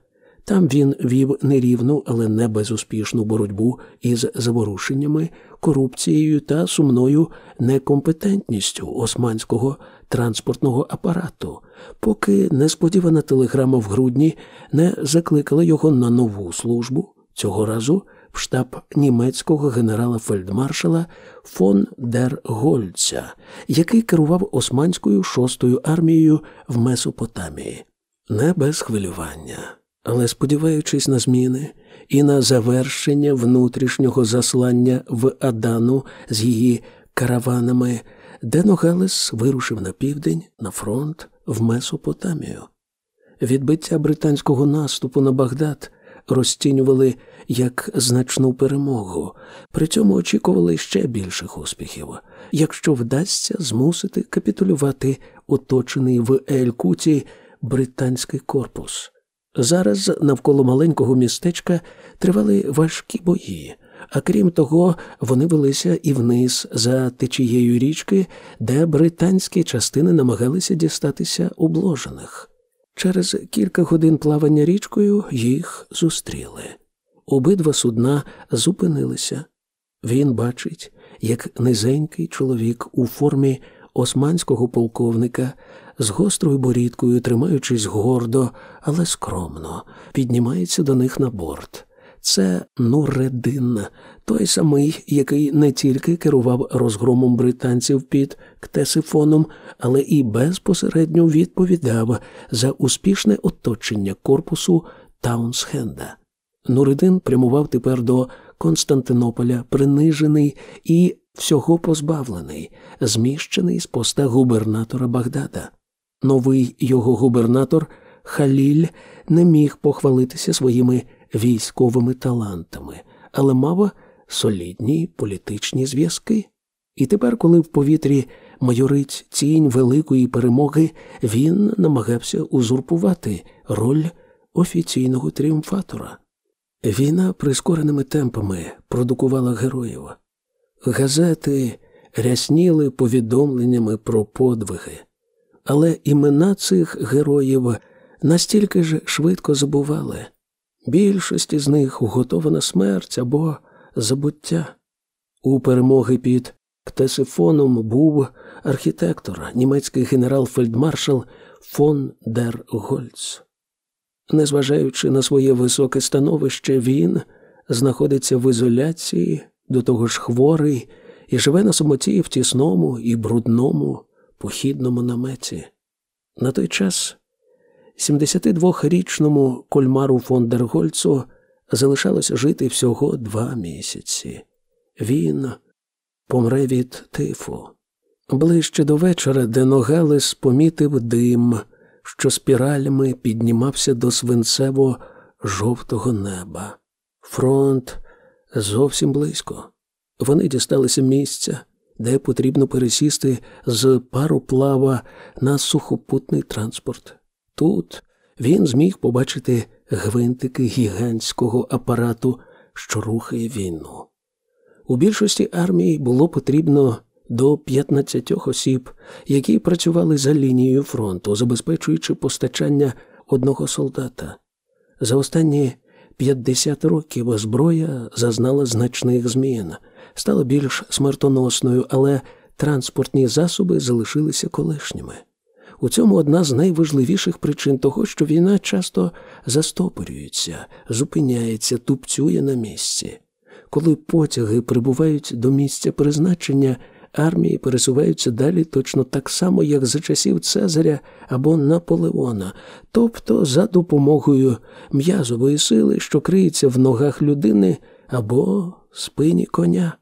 Там він вів нерівну, але не безуспішну боротьбу із заворушеннями, корупцією та сумною некомпетентністю османського транспортного апарату, поки несподівана телеграма в грудні не закликала його на нову службу цього разу в штаб німецького генерала фельдмаршала фон дер Гольца, який керував османською шостою армією в Месопотамії. Не без хвилювання, але сподіваючись на зміни і на завершення внутрішнього заслання в Адану з її караванами, де Ногалес вирушив на південь на фронт в Месопотамію. Відбиття британського наступу на Багдад розцінювали як значну перемогу, при цьому очікували ще більших успіхів, якщо вдасться змусити капітулювати оточений в Ель-Куті британський корпус. Зараз навколо маленького містечка тривали важкі бої, а крім того, вони велися і вниз за течією річки, де британські частини намагалися дістатися обложених. Через кілька годин плавання річкою їх зустріли. Обидва судна зупинилися. Він бачить, як низенький чоловік у формі османського полковника з гострою борідкою, тримаючись гордо, але скромно, піднімається до них на борт. Це Нуредин, той самий, який не тільки керував розгромом британців під Ктесифоном, але і безпосередньо відповідав за успішне оточення корпусу Таунсхенда. Нуридин прямував тепер до Константинополя, принижений і всього позбавлений, зміщений з поста губернатора Багдада. Новий його губернатор Халіль не міг похвалитися своїми військовими талантами, але мав солідні політичні зв'язки. І тепер, коли в повітрі майорить тінь великої перемоги, він намагався узурпувати роль офіційного тріумфатора. Війна прискореними темпами продукувала героїв. Газети рясніли повідомленнями про подвиги, але імена цих героїв настільки ж швидко забували. Більшості з них уготована смерть або забуття. У перемоги під Ктесифоном був архітектор, німецький генерал-фельдмаршал фон дер Гольц. Незважаючи на своє високе становище, він знаходиться в ізоляції, до того ж хворий, і живе на самоті в тісному і брудному похідному наметі. На той час 72-річному кольмару фон дер Гольцу залишалося жити всього два місяці. Він помре від тифу. Ближче до вечора Деногелес помітив дим що спіралями піднімався до свинцево жовтого неба. Фронт зовсім близько. Вони дісталися місця, де потрібно пересісти з пароплава на сухопутний транспорт. Тут він зміг побачити гвинтики гігантського апарату, що рухає війну. У більшості армії було потрібно до 15 осіб, які працювали за лінією фронту, забезпечуючи постачання одного солдата. За останні 50 років зброя зазнала значних змін, стала більш смертоносною, але транспортні засоби залишилися колишніми. У цьому одна з найважливіших причин того, що війна часто застопорюється, зупиняється, тупцює на місці. Коли потяги прибувають до місця призначення, армії пересуваються далі точно так само, як за часів Цезаря або Наполеона, тобто за допомогою м'язової сили, що криється в ногах людини або спині коня.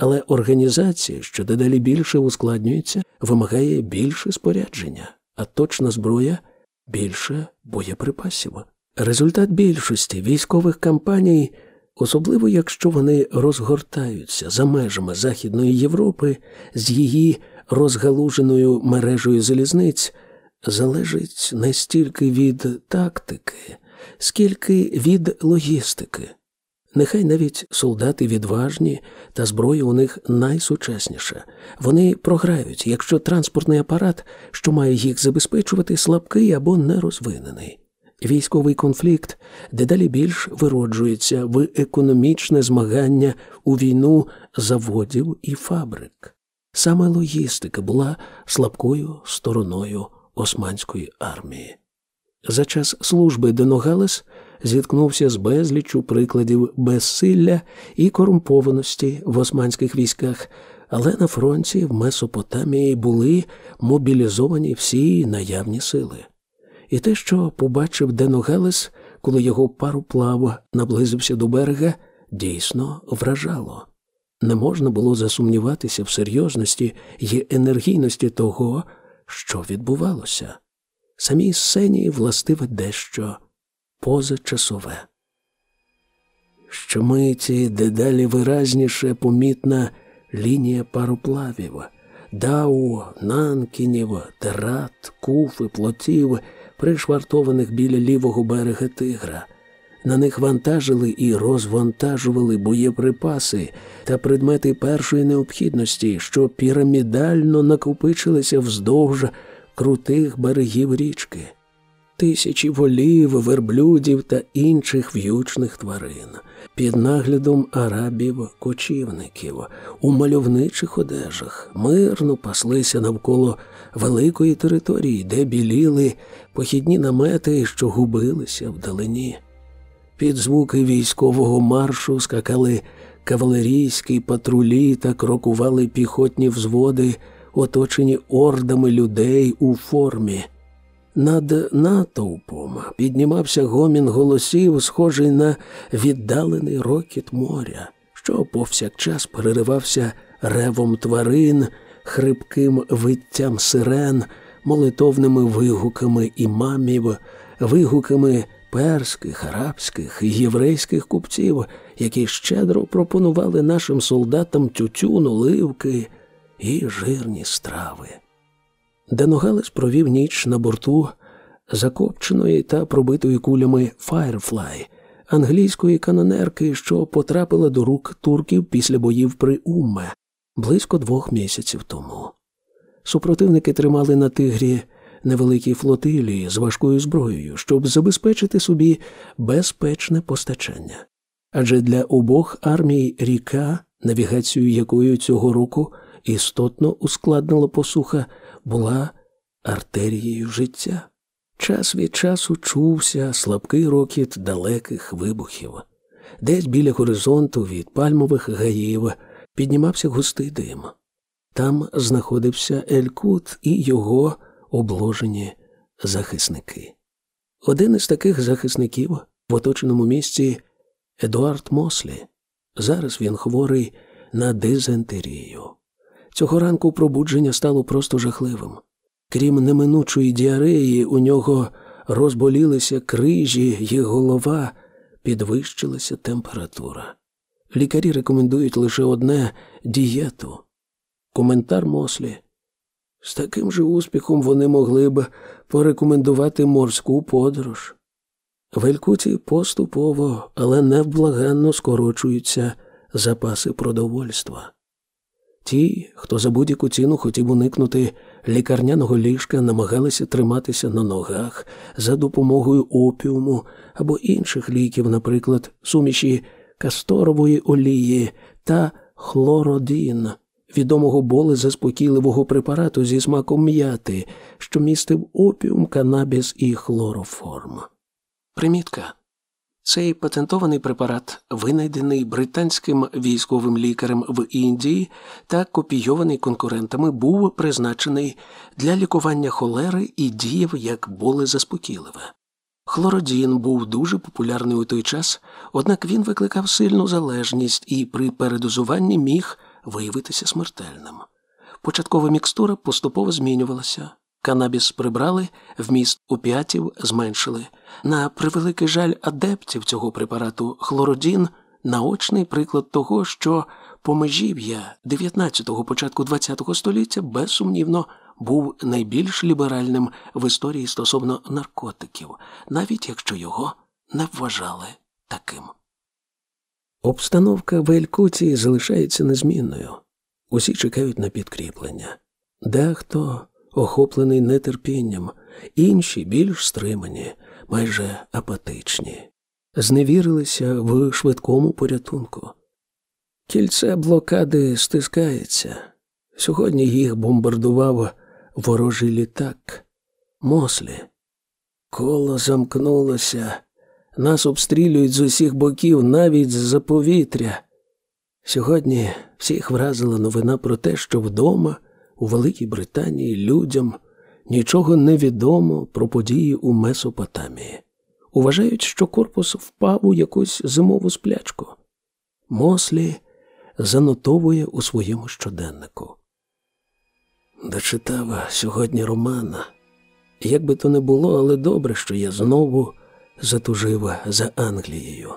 Але організація, що дедалі більше ускладнюється, вимагає більше спорядження, а точна зброя більше боєприпасів. Результат більшості військових кампаній, особливо якщо вони розгортаються за межами Західної Європи з її розгалуженою мережею залізниць, залежить не стільки від тактики, скільки від логістики. Нехай навіть солдати відважні та зброя у них найсучасніша. Вони програють, якщо транспортний апарат, що має їх забезпечувати, слабкий або нерозвинений. Військовий конфлікт дедалі більш вироджується в економічне змагання у війну заводів і фабрик. Саме логістика була слабкою стороною османської армії. За час служби Деногалес зіткнувся з безліччю прикладів безсилля і корумпованості в османських військах, але на фронті в Месопотамії були мобілізовані всі наявні сили. І те, що побачив Деногелес, коли його пароплав наблизився до берега, дійсно вражало. Не можна було засумніватися в серйозності і енергійності того, що відбувалося. Самій сцені властиве дещо позачасове. Щомиті дедалі виразніше помітна лінія пароплавів, дау, нанкінів, терат, куфи, плотів, пришвартованих біля лівого берега тигра. На них вантажили і розвантажували боєприпаси та предмети першої необхідності, що пірамідально накопичилися вздовж крутих берегів річки тисячі волів, верблюдів та інших в'ючних тварин, під наглядом арабів-кочівників у мальовничих одежах мирно паслися навколо великої території, де біліли похідні намети, що губилися вдалині. Під звуки військового маршу скакали кавалерійські патрулі та крокували піхотні взводи, оточені ордами людей у формі. Над натовпом піднімався гомін голосів, схожий на віддалений рокіт моря, що повсякчас переривався ревом тварин, хрипким виттям сирен, молитовними вигуками імамів, вигуками перських, арабських і єврейських купців, які щедро пропонували нашим солдатам тютюн, оливки і жирні страви. Деногелес провів ніч на борту закопченої та пробитої кулями Firefly, англійської канонерки, що потрапила до рук турків після боїв при Умме близько двох місяців тому. Супротивники тримали на тигрі невеликі флотилії з важкою зброєю, щоб забезпечити собі безпечне постачання. Адже для обох армій ріка, навігацію якою цього року істотно ускладнила посуха була артерією життя. Час від часу чувся слабкий рокіт далеких вибухів. Десь біля горизонту від пальмових гаїв піднімався густий дим. Там знаходився Елькут і його обложені захисники. Один із таких захисників в оточеному місці Едуард Мослі. Зараз він хворий на дизентерію. Цього ранку пробудження стало просто жахливим. Крім неминучої діареї, у нього розболілися крижі і голова, підвищилася температура. Лікарі рекомендують лише одне дієту. Коментар Мослі. З таким же успіхом вони могли б порекомендувати морську подорож. В Елькуті поступово, але невблаганно скорочуються запаси продовольства. Ті, хто за будь-яку ціну хотів уникнути лікарняного ліжка, намагалися триматися на ногах за допомогою опіуму або інших ліків, наприклад, суміші касторової олії та хлородін, відомого боли заспокійливого препарату зі смаком м'яти, що містив опіум, канабіс і хлороформ. Примітка. Цей патентований препарат, винайдений британським військовим лікарем в Індії та копійований конкурентами, був призначений для лікування холери і діяв як болезаспокійливе. Хлородін був дуже популярний у той час, однак він викликав сильну залежність і при передозуванні міг виявитися смертельним. Початкова мікстура поступово змінювалася. Канабіс прибрали, вміст опіатів зменшили. На превеликий жаль адептів цього препарату хлородін наочний приклад того, що помежів'я 19-го початку 20-го століття безсумнівно був найбільш ліберальним в історії стосовно наркотиків, навіть якщо його не вважали таким. Обстановка в Елькуті залишається незмінною. Усі чекають на підкріплення. Дехто охоплений нетерпінням, інші більш стримані, майже апатичні, зневірилися в швидкому порятунку. Кільце блокади стискається. Сьогодні їх бомбардував ворожий літак, мослі. Коло замкнулося, нас обстрілюють з усіх боків, навіть з-за повітря. Сьогодні всіх вразила новина про те, що вдома, у Великій Британії, людям нічого не відомо про події у Месопотамії. Уважають, що корпус впав у якусь зимову сплячку. Мослі занотовує у своєму щоденнику. Дочитав сьогодні Романа. Як би то не було, але добре, що я знову затужив за Англією.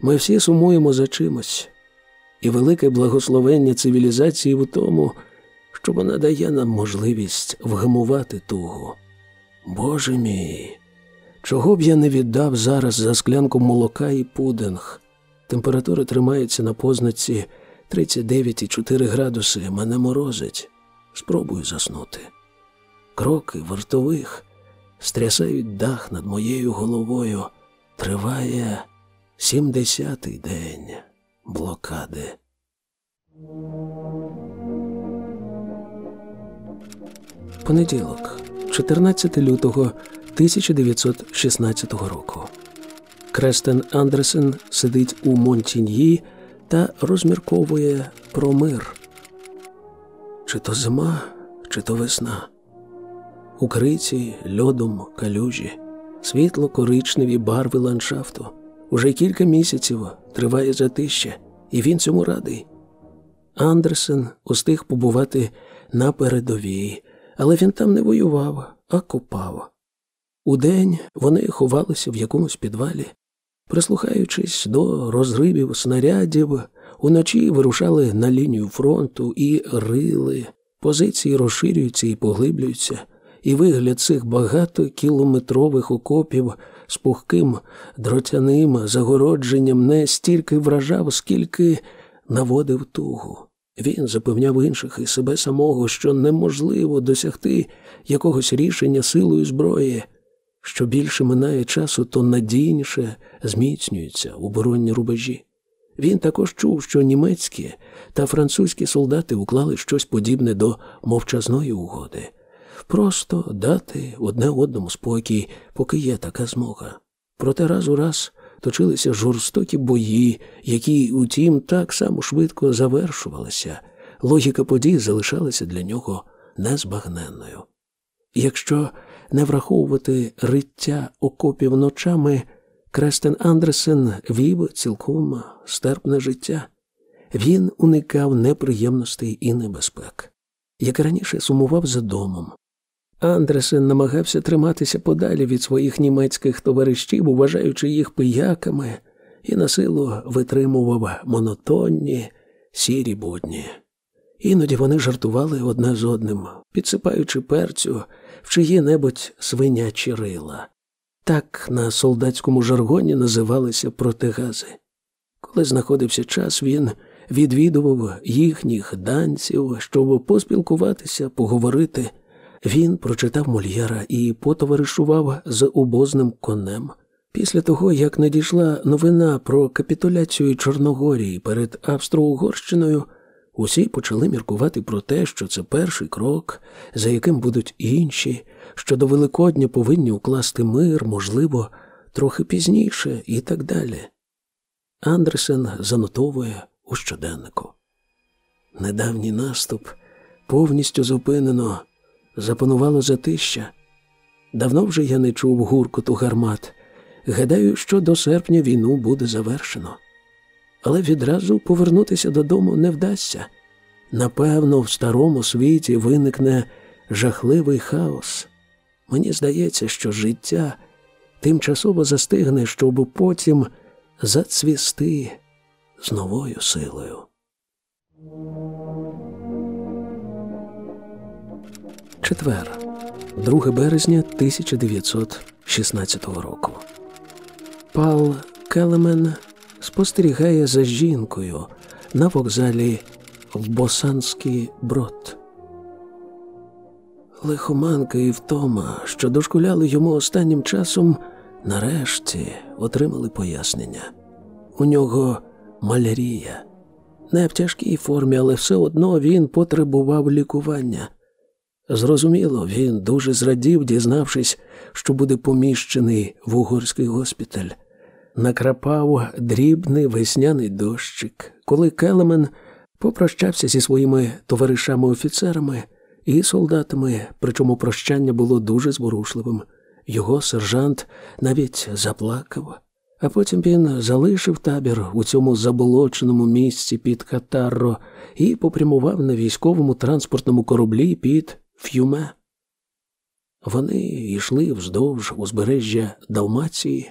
Ми всі сумуємо за чимось, і велике благословення цивілізації в тому, що вона дає нам можливість вгамувати тугу. Боже мій, чого б я не віддав зараз за склянку молока і пудинг. Температура тримається на познаці 39,4 градуси, мене морозить. Спробую заснути. Кроки вартових стрясають дах над моєю головою. Триває сімдесятий день блокади. Понеділок, 14 лютого 1916 року. Крестен Андерсен сидить у Монтіньї та розмірковує про мир. Чи то зима, чи то весна. Укриті льодом калюжі, світло коричневі барви ландшафту. Уже кілька місяців триває затища, і він цьому радий. Андерсен устиг побувати на передовій, але він там не воював, а копав. Удень вони ховалися в якомусь підвалі, прислухаючись до розривів снарядів, уночі вирушали на лінію фронту і рили, позиції розширюються і поглиблюються, і вигляд цих багатокілометрових окопів з пухким дротяним загородженням не стільки вражав, скільки наводив тугу. Він запевняв інших і себе самого, що неможливо досягти якогось рішення силою зброї. Що більше минає часу, то надійніше зміцнюються оборонні рубежі. Він також чув, що німецькі та французькі солдати уклали щось подібне до мовчазної угоди, просто дати одне одному спокій, поки є така змога. Проте раз у раз точилися жорстокі бої, які, утім, так само швидко завершувалися. Логіка подій залишалася для нього незбагненною. Якщо не враховувати риття окопів ночами, Крестен Андерсен вів цілком стерпне життя. Він уникав неприємностей і небезпек, як раніше сумував за домом. Андресен намагався триматися подалі від своїх німецьких товаришів, вважаючи їх пияками, і на силу витримував монотонні сірі будні. Іноді вони жартували одне з одним, підсипаючи перцю в чиї-небудь свинячі рила. Так на солдатському жаргоні називалися протигази. Коли знаходився час, він відвідував їхніх данців, щоб поспілкуватися, поговорити. Він прочитав Мольєра і потоваришував з обозним конем. Після того, як надійшла новина про капітуляцію Чорногорії перед Австро-Угорщиною, усі почали міркувати про те, що це перший крок, за яким будуть інші, що до Великодня повинні укласти мир, можливо, трохи пізніше і так далі. Андресен занотовує у щоденнику. Недавній наступ повністю зупинено, запанувало затища. Давно вже я не чув гуркоту гармат. Гадаю, що до серпня війну буде завершено. Але відразу повернутися додому не вдасться. Напевно, в старому світі виникне жахливий хаос. Мені здається, що життя тимчасово застигне, щоб потім зацвісти з новою силою. Четвер, 2 березня 1916 року. Пал Келемен спостерігає за жінкою на вокзалі в Босанський брод. Лихоманка і втома, що дошкуляли йому останнім часом, нарешті отримали пояснення. У нього малярія. Не в тяжкій формі, але все одно він потребував лікування. Зрозуміло, він дуже зрадів, дізнавшись, що буде поміщений в угорський госпіталь. Накрапав дрібний весняний дощик, коли Келемен попрощався зі своїми товаришами-офіцерами і солдатами, причому прощання було дуже зворушливим. Його сержант навіть заплакав, а потім він залишив табір у цьому заболоченому місці під Катарро і попрямував на військовому транспортному кораблі під Ф'юме. Вони йшли вздовж узбережжя Далмації,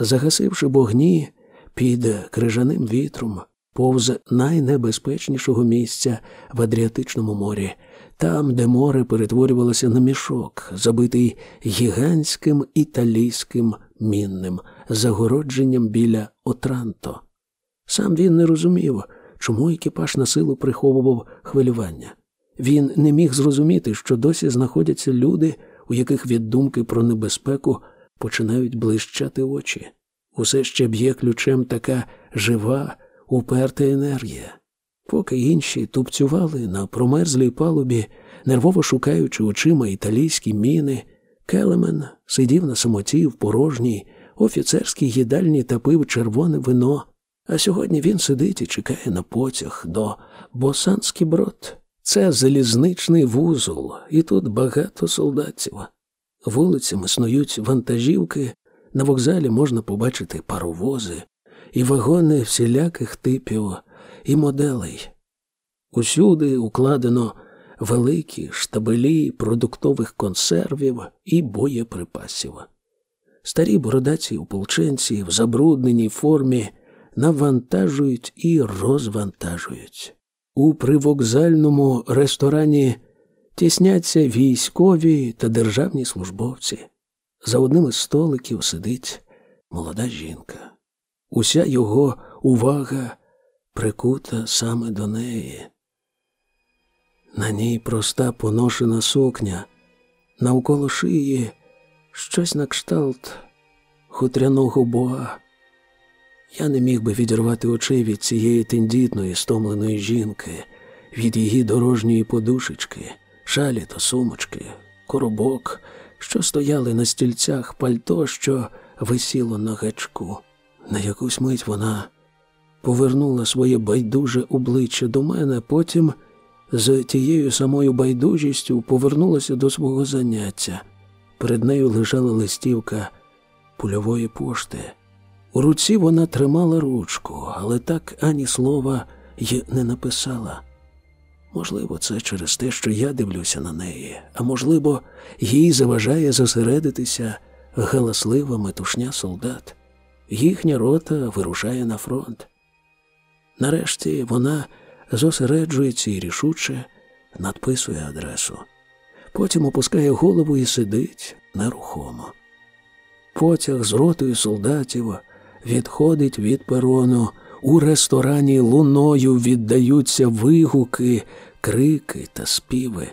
загасивши вогні під крижаним вітром, повз найнебезпечнішого місця в Адріатичному морі, там, де море перетворювалося на мішок, забитий гігантським італійським мінним загородженням біля Отранто. Сам він не розумів, чому екіпаж на силу приховував хвилювання. Він не міг зрозуміти, що досі знаходяться люди, у яких від думки про небезпеку починають блищати очі. Усе ще б'є ключем така жива, уперта енергія. Поки інші тупцювали на промерзлій палубі, нервово шукаючи очима італійські міни, Келемен сидів на самоті в порожній офіцерській їдальні та пив червоне вино. А сьогодні він сидить і чекає на потяг до Босанський брод. Це залізничний вузол, і тут багато солдатів. Вулицями снують вантажівки, на вокзалі можна побачити паровози і вагони всіляких типів і моделей. Усюди укладено великі штабелі продуктових консервів і боєприпасів. Старі бородаці ополченці в забрудненій формі навантажують і розвантажують. У привокзальному ресторані тісняться військові та державні службовці. За одним із столиків сидить молода жінка. Уся його увага прикута саме до неї. На ній проста поношена сукня, навколо шиї щось на кшталт хутряного боа. Я не міг би відірвати очей від цієї тендітної, стомленої жінки, від її дорожньої подушечки, шалі та сумочки, коробок, що стояли на стільцях пальто, що висіло на гачку. На якусь мить вона повернула своє байдуже обличчя до мене, потім з тією самою байдужістю повернулася до свого заняття. Перед нею лежала листівка польової пошти. У руці вона тримала ручку, але так ані слова й не написала. Можливо, це через те, що я дивлюся на неї, а можливо, їй заважає зосередитися галаслива метушня солдат. Їхня рота вирушає на фронт. Нарешті вона зосереджується і рішуче надписує адресу. Потім опускає голову і сидить нерухомо. Потяг з ротою солдатів відходить від перону. У ресторані луною віддаються вигуки, крики та співи.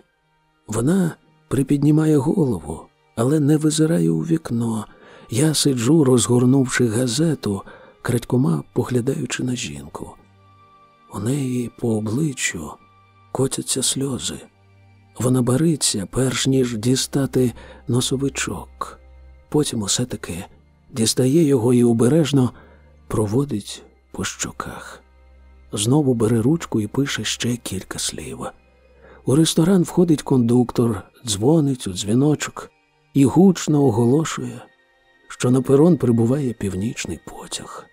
Вона припіднімає голову, але не визирає у вікно. Я сиджу, розгорнувши газету, крадькома поглядаючи на жінку. У неї по обличчю котяться сльози. Вона бариться, перш ніж дістати носовичок. Потім усе таки дістає його і обережно проводить по щоках. Знову бере ручку і пише ще кілька слів. У ресторан входить кондуктор, дзвонить у дзвіночок і гучно оголошує, що на перон прибуває північний потяг.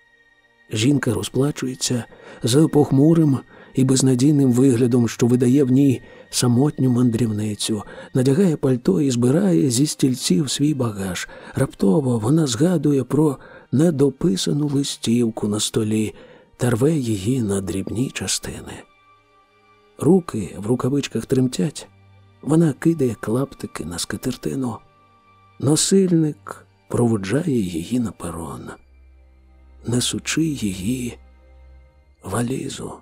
Жінка розплачується за похмурим і безнадійним виглядом, що видає в ній самотню мандрівницю, надягає пальто і збирає зі стільців свій багаж. Раптово вона згадує про недописану листівку на столі та рве її на дрібні частини. Руки в рукавичках тремтять, вона кидає клаптики на скатертину. Носильник проводжає її на перон, несучи її валізу.